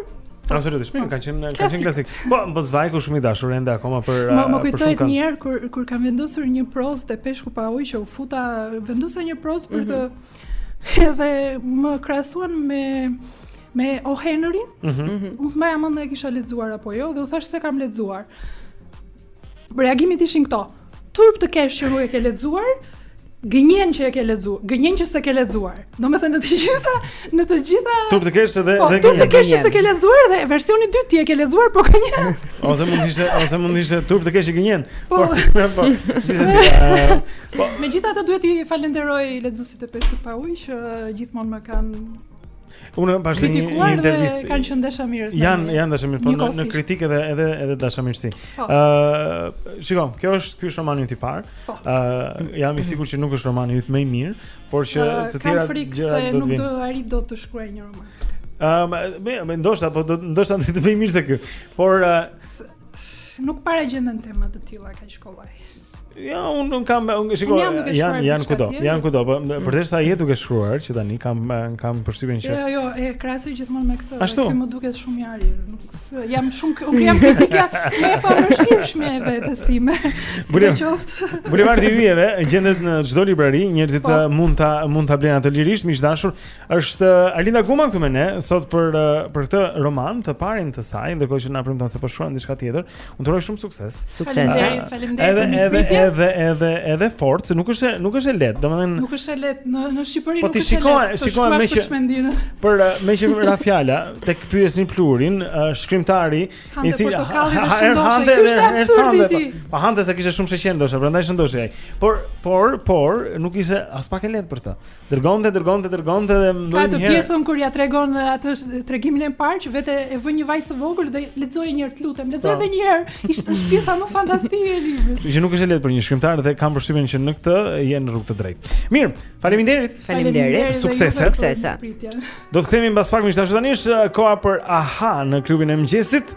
Speaker 2: Absolutisht, mirë, kanë qenë kanë qenë klasik. Po, po Cvajgu shumë i dashur ende akoma për
Speaker 17: Më më kujtohet një herë kur kur kam vendosur një proz te Peshku pa ujë që u futa, vendosa një proz për të mhm. edhe më krahasuan me me O Henry.
Speaker 2: Mhm.
Speaker 17: Mm Unë s'mbaja mend e kisha lexuar apo jo, dhe u thash se kam lexuar. Reagimet ishin këto. Turp të kesh që nuk e ke lexuar, gënjen që e ke lexuar, gënjen që s'e ke lexuar. Domethënë në të gjitha, në të gjitha
Speaker 2: Turp të kesh edhe
Speaker 17: po,
Speaker 2: edhe gënjen.
Speaker 17: Turp të kesh që s'e ke lexuar dhe versioni i dytë ti e ke lexuar po gënjen.
Speaker 2: Ose mund të ishte, ose mund të ishte turp të kesh që gënjen.
Speaker 17: Po,
Speaker 2: po. po eh, po.
Speaker 17: Megjithatë duhet t'i falenderoj lexuesit e Peshkut pa ujë që gjithmonë më kanë
Speaker 2: Unë pas një interviste
Speaker 17: kanë qenë dashamirë. Jan
Speaker 2: janë dashamirë, por në, në kritikë edhe edhe edhe dashamirësi.
Speaker 17: Po.
Speaker 2: Ë, uh, shiko, kjo është ky është romani i parë.
Speaker 17: Ë, po.
Speaker 2: uh, jam i sigurt që nuk është romani yt më i mirë, por që
Speaker 17: uh,
Speaker 2: të tjera
Speaker 17: gjëra do
Speaker 2: të
Speaker 17: vinë.
Speaker 2: Kam frikë
Speaker 17: nuk do arrij dot të shkruaj një roman.
Speaker 2: Ë, um, më më ndoshta, po do ndoshta të bëj më mirë se ky. Por uh,
Speaker 17: nuk para gjenden tema të tilla kaq kollaj.
Speaker 2: Ja, unë nuk kam, unë shiko, janë janë kudo, janë kudo, po mm. përderisa të jesh duke shkruar që tani kam kam përshtypjen që
Speaker 17: Jo, jo, e krahasoj gjithmonë me këtë,
Speaker 2: Ashtu?
Speaker 17: kjo më duket shumë i arrirë, nuk jam shumë, unë jam kritikja më e pamëshirshme e vetes sime.
Speaker 2: Bulevardi i Yjeve gjendet në çdo librari, njerëzit
Speaker 17: po.
Speaker 2: mund ta mund ta blejnë atë lirisht, miq të dashur. Është uh, Arlinda Guma këtu me ne sot për uh, për këtë roman të parin të saj, ndërkohë që na premton se po shkruan diçka tjetër. Unë të uroj shumë sukses.
Speaker 3: Sukses.
Speaker 17: Faleminderit, faleminderit.
Speaker 2: Edhe edhe edhe edhe edhe fort, se nuk është nuk është e lehtë, domethënë
Speaker 17: Nuk është e lehtë në në Shqipëri
Speaker 2: po
Speaker 17: nuk është e lehtë.
Speaker 2: Po
Speaker 17: ti shiko,
Speaker 2: shiko
Speaker 17: meqë
Speaker 2: për meqë ra fjala tek Pyesni pluhurin, shkrimtari i
Speaker 17: cili
Speaker 2: hante dhe
Speaker 17: hante.
Speaker 2: Po, po hante se kishte shumë sheqer ndoshta, prandaj shëndoshej ai. Por por por nuk ishte aspak e lehtë për të. Dërgonte, dërgonte, dërgonte
Speaker 17: edhe
Speaker 2: ndonjëherë.
Speaker 17: Atë pjesën kur ia tregon atë tregimin e parë që vetë e vë një vajzë të vogël dhe lexoje një herë, të lutem, lexoje
Speaker 2: po.
Speaker 17: edhe një herë. Ishte është pjesa më fantastike e librit.
Speaker 2: Që nuk është e lehtë për një shkrimtar dhe kam përshtypjen që në këtë je në rrugë të drejtë. Mirë, faleminderit.
Speaker 17: Faleminderit.
Speaker 2: Suksese.
Speaker 3: Suksese.
Speaker 2: Do të kthehemi mbas pak miq të dashur tani është koha për aha në klubin e mëngjesit.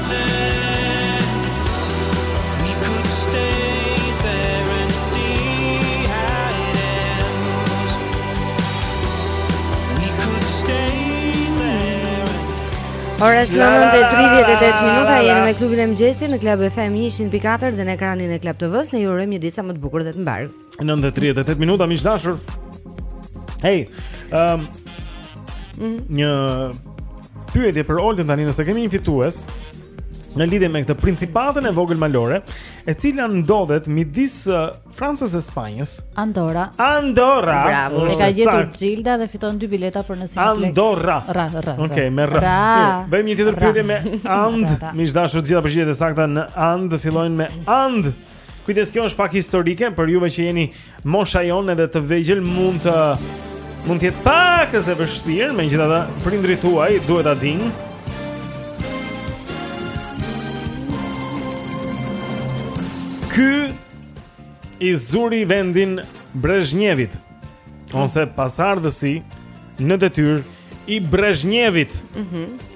Speaker 8: Ora është 9:38 minuta, jeni me klubin e mëngjesit në Club FM 100.4 dhe në ekranin e Club TV-s, ne ju urojmë një ditë sa më të bukur dhe të mbarë.
Speaker 2: 9:38 minuta miq të dashur. Hey, ehm um, mm. një pyetje për Oltën tani nëse kemi një fitues në lidhje me këtë principatën e vogël malore, e cila ndodhet midis uh, Francës e Spanjës.
Speaker 10: Andorra.
Speaker 2: Andorra.
Speaker 10: Bravo. E ka gjetur Gilda dhe fiton dy bileta për në Cineplex.
Speaker 2: Andorra.
Speaker 10: Ra, ra, ra.
Speaker 2: Okej, me
Speaker 10: ra.
Speaker 2: Bëjmë një tjetër pyetje me And. Miq të dashur të gjitha përgjigjet e sakta në And fillojnë me And. Kujdes kjo është pak historike për juve që jeni mosha jonë edhe të vegjlit mund të mund të jetë pak e vështirë, megjithatë prindërit tuaj duhet ta dinë. Ky i zuri vendin Brezhnjevit ose pasardhësi në detyrë i Brezhnjevit.
Speaker 8: Mhm. Mm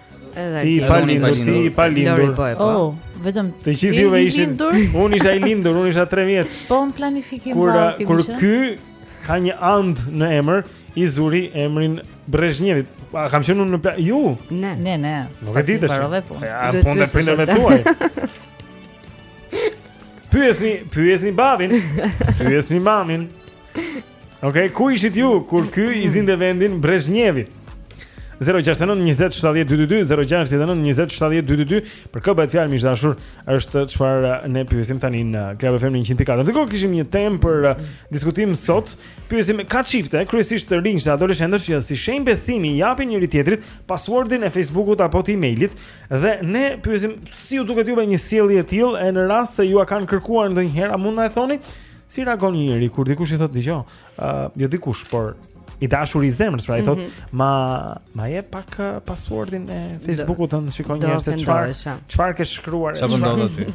Speaker 2: Ti i palindur, ti i
Speaker 8: palindur. Po, po.
Speaker 10: Oh, vetëm
Speaker 2: të gjithë juve ishin. Unë isha i lindur, unë isha 3 vjeç.
Speaker 10: Po unë planifikim
Speaker 2: kur,
Speaker 10: vati.
Speaker 2: Kur
Speaker 10: kur
Speaker 2: ky ka një and në emër, i zuri emrin Brezhnjevit. A kam qenë unë në plan? Ju?
Speaker 8: Ne.
Speaker 10: Ne, ne.
Speaker 2: Nuk e di. Ja, po
Speaker 8: ndaj
Speaker 2: prindërve tuaj. Pyesni, pyesni babin. Pyesni mamin. Okej, okay, ku ishit ju kur ky i zinte vendin Brezhnjevit? 069 20 70 222 069 20 70 222 për kë bëhet fjalë miq të dashur është çfarë uh, ne pyesim tani në Club FM 100.4. Ndërkohë kishim një temë për uh, diskutim sot. Pyesim ka çifte, kryesisht të rinj, adoleshentë që si shenjë besimi i japin njëri tjetrit passwordin e Facebookut apo të emailit dhe ne pyesim si ju duket juve një sjellje e tillë e në rast se jua kanë kërkuar ndonjëherë a mund na e thoni? Si reagon një njeri kur dikush i thotë dëgjo, ë, uh, jo dikush, por i dashuri i zemrës, pra i thotë,
Speaker 8: mm -hmm.
Speaker 2: ma ma jep pak uh, passwordin e Facebookut të shikoj njëherë se çfarë çfarë ke shkruar.
Speaker 1: Çfarë ndodh aty?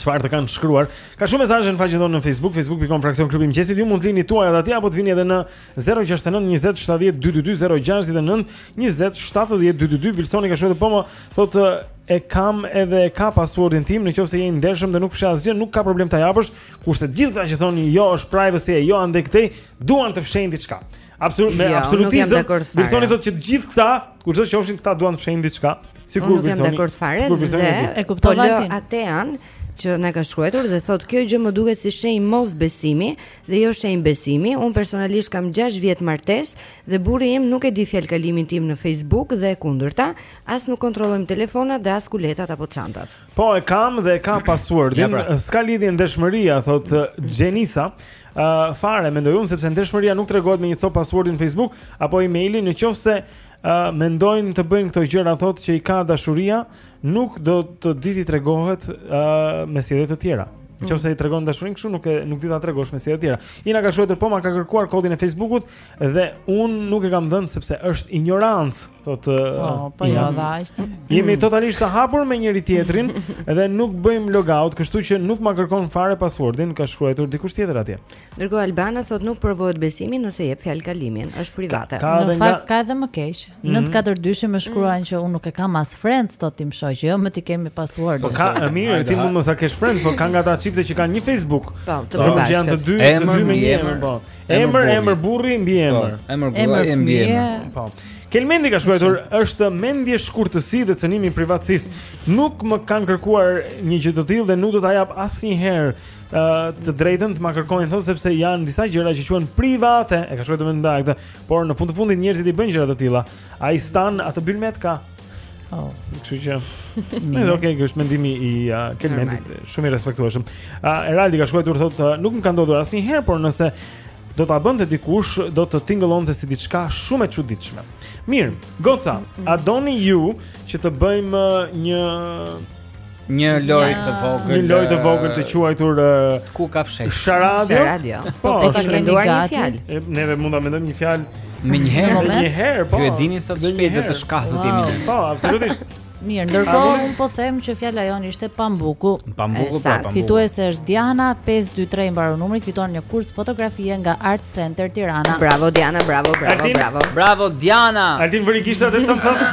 Speaker 2: Çfarë të kanë shkruar? Ka shumë mesazhe në faqen tonë në Facebook, facebook.com fraksion klubi i mëngjesit. Ju mund të lini tuajin aty apo të vini edhe në 069 20 70 222 069 20 70 222. Vilsoni ka shkruar po më thotë e kam edhe e ka passwordin tim në qoftë se je i ndershëm dhe nuk fsheh asgjë, nuk ka problem ta japësh. Kurse të gjithë këta që thonë jo është privacy e jo andej këtej, duan të fshehin diçka. Absolut me
Speaker 8: jo,
Speaker 2: absolutizëm. Bersoni thotë që të gjithë këta, kurse qofshin këta duan të fshehin diçka.
Speaker 8: Sikur Bersoni.
Speaker 2: Sikur Bersoni. E
Speaker 10: kuptoj
Speaker 8: po
Speaker 10: Altin.
Speaker 8: Atean
Speaker 3: që na ka shkruar dhe thotë kjo gjë më duket si shenjë mosbesimi dhe jo shenjë besimi. Unë personalisht kam 6 vjet martesë dhe burri im nuk e di fjalëkalimin tim në Facebook dhe e kundërta, as nuk kontrollojmë telefonat dhe as kuletat apo çantat.
Speaker 2: Po e kam dhe e ka passwordin
Speaker 1: pra.
Speaker 2: s'ka lidhje ndershmëria, thotë Xhenisa. Ë uh, fare e mendoj unë sepse ndershmëria nuk tregohet me një thotë passwordin në Facebook apo emailin, në qoftë se uh, mendojnë të bëjnë këto gjëra thotë që i ka dashuria, nuk do të dinë t'i tregojnë uh, me sjellje të tjera. Në qoftë se i tregon dashurinë kështu nuk e nuk di ta tregosh me sjellje të tjera. Ina ka shkruar po ma ka kërkuar kodin e Facebookut, Dhe unë nuk e kam dhënë sepse është injorancë, thotë.
Speaker 10: Po, po jo, dha është.
Speaker 2: Jemi totalisht të hapur me njëri tjetrin dhe nuk bëjmë logout, kështu që nuk ma kërkon fare passwordin, ka shkruar dikush tjetër atje.
Speaker 3: Ndërkohë Albana thotë nuk provohet besimi nëse jep fjalëkalimin, është private.
Speaker 2: Ka, ka në
Speaker 10: fakt ka edhe më keq.
Speaker 2: Mm -hmm.
Speaker 10: 942 më shkruan mm -hmm. që unë nuk e kam as friends thotë tim shoqë, jo më t'i kemi password.
Speaker 2: Po ka, mirë, ti mund mos ta kesh friends, po ka nga ata çifte që kanë një Facebook.
Speaker 3: Po, të
Speaker 2: dy, të dy me një
Speaker 1: emër,
Speaker 2: po.
Speaker 1: Emër,
Speaker 2: emër
Speaker 1: burri
Speaker 2: mbi-
Speaker 1: po, emër.
Speaker 10: Emër burri
Speaker 1: mbiemër.
Speaker 2: Po. Kelmendi ka shkruar, është mendjeshkurtësi dhe cënim i privatësisë. Nuk më kanë kërkuar një gjë të tillë dhe nuk do ta jap asnjëherë të drejtën të ma kërkojnë thonë sepse janë disa gjëra që quhen private, e ka shkruar domethënë ndaj këtë, por në fund të fundit njerëzit i bëjnë gjëra të tilla. Ai stan atë bylmet ka.
Speaker 10: Oh.
Speaker 2: Kështu që. Mirë, okay, kjo është mendimi i uh, Kelmentit, shumë i respektueshëm. Uh, Eraldi ka shkruajtur thotë, uh, nuk më ka ndodhur asnjëherë, por nëse do ta bënte dikush, do të tingëllonte si diçka shumë e çuditshme. Mirë, goca, a doni ju që të bëjmë uh, një
Speaker 1: Një lojë të vogël.
Speaker 2: Një lojë të vogël të quajtur
Speaker 1: ku ka fshehtë.
Speaker 2: Sharadio.
Speaker 3: Sharadio.
Speaker 2: Po,
Speaker 10: po të
Speaker 3: kemi një fjalë.
Speaker 2: Neve mund ta mendojmë një fjalë menjëherë. Menjëherë, po.
Speaker 1: Ju e dini sa të
Speaker 2: shpejtë
Speaker 1: të shkathët jemi ne.
Speaker 2: Po, absolutisht.
Speaker 10: Mirë, ndërkohë un po them që fjala jon ishte pambuku.
Speaker 1: Pambuku, po, pambuku.
Speaker 10: Fituese është Diana 523 i mbaron numri, fiton një kurs fotografie nga Art Center Tirana.
Speaker 3: Bravo Diana, bravo, bravo, bravo.
Speaker 1: Bravo Diana.
Speaker 2: Altin vërikisht atë të thotë.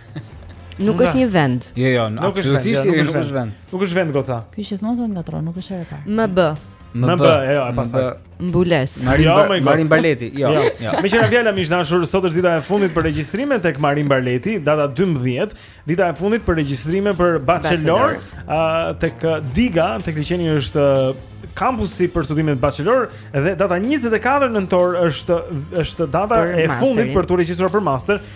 Speaker 1: Nuk është
Speaker 10: një
Speaker 1: vend.
Speaker 3: Jo, jo,
Speaker 2: nuk është
Speaker 3: vend.
Speaker 1: Jo,
Speaker 2: nuk është vend. Nuk është
Speaker 1: vend
Speaker 2: goca.
Speaker 10: Ky gjithmonë na ngatërron, nuk është herë parë.
Speaker 3: MB.
Speaker 2: MB, jo, e pastaj.
Speaker 3: Mbulesë.
Speaker 1: Marin,
Speaker 2: jo, ba,
Speaker 1: Marin Barleti, jo. jo.
Speaker 2: jo. Meqë ra fjala miq të dashur, sot është dita e fundit për regjistrime tek Marin Barleti, data 12, dita e fundit për regjistrime për bachelor, bachelor. Uh, tek Diga, tek liqeni është kampusi për studimet bachelor dhe data 24 nëntor është është data
Speaker 3: për
Speaker 2: e fundit për t'u regjistruar për master.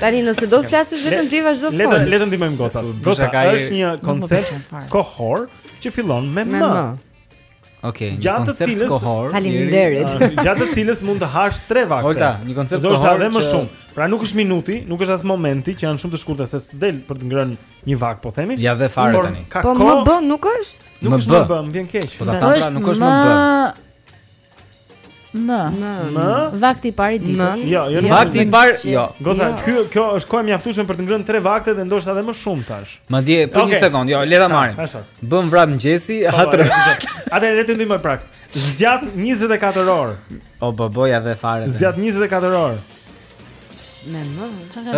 Speaker 10: Tani
Speaker 3: nëse do të flasësh vetëm ti vazhdo
Speaker 2: fol. Le
Speaker 3: t'i
Speaker 2: le t'i ndihmojmë gocat. Goca
Speaker 1: ka
Speaker 2: është një koncept kohor që fillon me M.
Speaker 1: Okej, një koncept kohor.
Speaker 3: Faleminderit.
Speaker 2: Ah, gjatë të cilës mund të hash 3 vakte.
Speaker 1: Ojta, një koncept kohor.
Speaker 2: Do të edhe më shumë. Pra nuk është minuti, nuk është as momenti që janë shumë të shkurtër s'të del për të ngrënë një vakt, po themi.
Speaker 1: Ia dhe fare tani.
Speaker 3: Po MB, nuk është?
Speaker 2: Nuk është MB, më vjen keq.
Speaker 1: Po ta pra, nuk është MB.
Speaker 10: M.
Speaker 19: M.
Speaker 10: Vakti i parë i ditës.
Speaker 19: Jo, jo.
Speaker 1: Vakti i parë, jo.
Speaker 10: Goca,
Speaker 19: ky kjo është kohë mjaftueshme për të ngrënë tre vakte dhe ndoshta edhe më shumë Tash.
Speaker 1: Madje, për një sekond, jo, le ta marrim. Bëm vrap mëngjesi,
Speaker 19: po, hatër. Atëherë t'i ndihmoj prapë. Zgjat 24 orë.
Speaker 1: O bobo ia dhe fare.
Speaker 19: Zgjat 24 orë.
Speaker 3: Me M.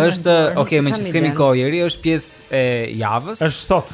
Speaker 1: Është, okay, meqë s'kemi kohë, është pjesë e javës.
Speaker 19: Është sot.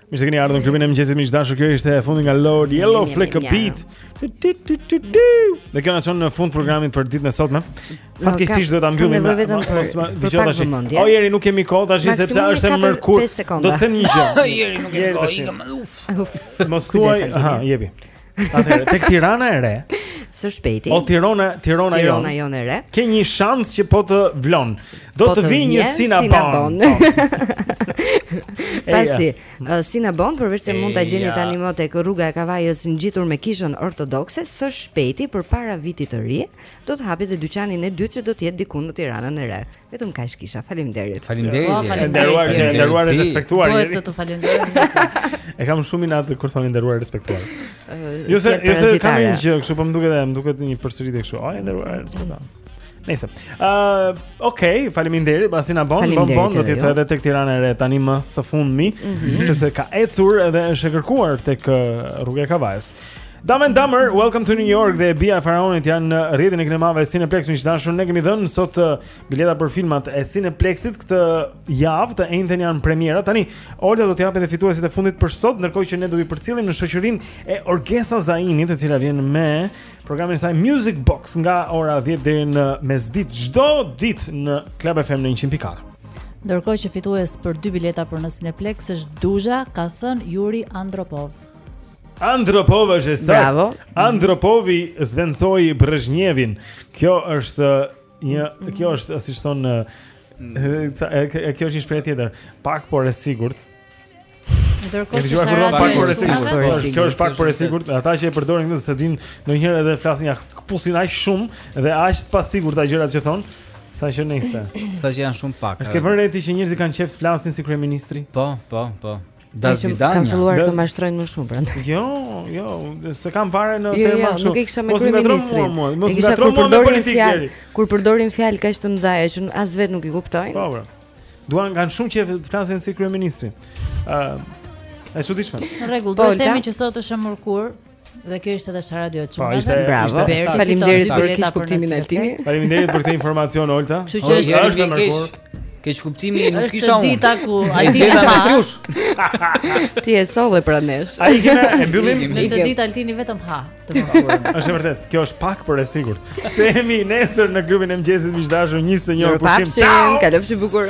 Speaker 19: Mirë se keni ardhur në klubin e mëngjesit miq të dashur. Kjo ishte e fundit nga Lorde Yellow Flicker Beat. Dhe kjo na çon në fund të programit për ditën e sotme. Fatkeqësisht duhet ta mbyllim
Speaker 3: me vetëm për pak vëmendje.
Speaker 19: O Jeri nuk kemi kohë Tash sepse është e mërkur. Do të them një gjë.
Speaker 1: Jeri nuk kemi kohë. Uf.
Speaker 19: Mos thuaj, ha, jepi. Atëherë tek Tirana e re.
Speaker 3: Së shpejti.
Speaker 2: O Tirana, Tirana jo.
Speaker 3: Tirana jonë e re.
Speaker 2: Ke një shans që po të vlon. Do
Speaker 3: po
Speaker 2: të vijë një
Speaker 3: Cinnabon. Pasi, uh, Cinnabon përveçse mund ta gjeni tanimë tek rruga e Kavajës ngjitur me kishën ortodokse, së shpejti përpara vitit të ri, do të hapet dhe dyqani i dytë që do të jetë diku në Tiranën e re. Vetëm kaq kisha. Faleminderit.
Speaker 1: Faleminderit.
Speaker 10: Po, faleminderit. Të
Speaker 2: nderuar e respektuar
Speaker 10: jeni.
Speaker 2: Po,
Speaker 10: të të falenderoj.
Speaker 2: E kam shumë inat kur thonë nderuar e respektuar. Jo se, jo se kam një gjë, kështu po më duket, më duket një përsëritje kështu. Ai nderuar e respektuar. Nëse. Ëh, uh, okay, faleminderit, pasi na bën,
Speaker 3: bën
Speaker 2: bën do të jetë edhe tek Tirana e re tani më së fundmi,
Speaker 3: mm -hmm.
Speaker 2: sepse ka ecur edhe është e kërkuar tek rruga e Kavajës. Damen Damer, welcome to New York dhe Bija e Faraonit janë në rrjetin e kinemave Cineplex miq të dashur. Ne kemi dhënë sot uh, bileta për filmat e Cineplexit këtë javë, të enjten janë premiera. Tani Olta do të japë edhe fituesit e fundit për sot, ndërkohë që ne do t'ju përcjellim në shoqërinë e Orgesa Zaimit, e cila vjen me programin e saj Music Box nga ora 10 deri në mesditë çdo ditë në Club FM në 100.4.
Speaker 10: Ndërkohë që fitues për dy bileta për në Cineplex është Duzha, ka thënë Juri Andropov.
Speaker 2: Andropov është e saktë.
Speaker 3: Bravo.
Speaker 2: Andropovi zëvendësoi Brezhnevin. Kjo është një, kjo është siç thonë e, e, kjo është një shprehje tjetër. Pak por e sigurt.
Speaker 10: Ndërkohë që
Speaker 2: është
Speaker 10: radio
Speaker 2: pak por e sigurt. Po, është- Kjo është pak por e sigurt. Ata që e përdorin këtë s'e di, ndonjëherë edhe flasin ia këpusin aq shumë dhe aq të pasigurta ato gjërat që thonë, sa që nëse.
Speaker 1: Sa që janë shumë pak.
Speaker 2: Është ke vënë re ti që njerëzit kanë qejf të flasin si kryeministri?
Speaker 1: Po, po, po. Das
Speaker 3: që ka filluar të mashtrojnë më shumë prandaj.
Speaker 2: Jo, jo, s'e kam fare në
Speaker 3: jo,
Speaker 2: tema
Speaker 3: jo,
Speaker 2: shumë.
Speaker 3: Nuk e kisha me kryeministrin.
Speaker 2: Mos
Speaker 3: e kisha kur përdorin fjalë, kur përdorin fjalë kaq të mëdha që as vetë nuk i kuptojnë.
Speaker 2: Po, bra. Po. Duan kanë shumë qejf të flasin si kryeministri. Ë, uh, e çuditshme.
Speaker 10: Në rregull, do të themi që sot është e mërkurë. Dhe kjo ishte edhe sa radio
Speaker 2: e
Speaker 10: çunave.
Speaker 3: Po,
Speaker 2: ishte
Speaker 10: bravo.
Speaker 3: Faleminderit për keqkuptimin e
Speaker 10: Altinit.
Speaker 2: Faleminderit për këtë informacion Olta.
Speaker 10: Kështu që është
Speaker 2: është e
Speaker 1: mërkurë. Keqkuptimin nuk kisha unë.
Speaker 10: Është dita ku
Speaker 1: ai di
Speaker 10: ta
Speaker 1: mesjush.
Speaker 3: Ti e solle pranë nesh.
Speaker 2: Ai kena e mbyllim.
Speaker 10: Në këtë ditë Altini vetëm ha të mërkurën.
Speaker 2: Është e vërtetë, kjo është pak por e sigurt. Themi nesër në klubin e mëngjesit miq të dashur 21 pushim.
Speaker 3: Kalofshi bukur.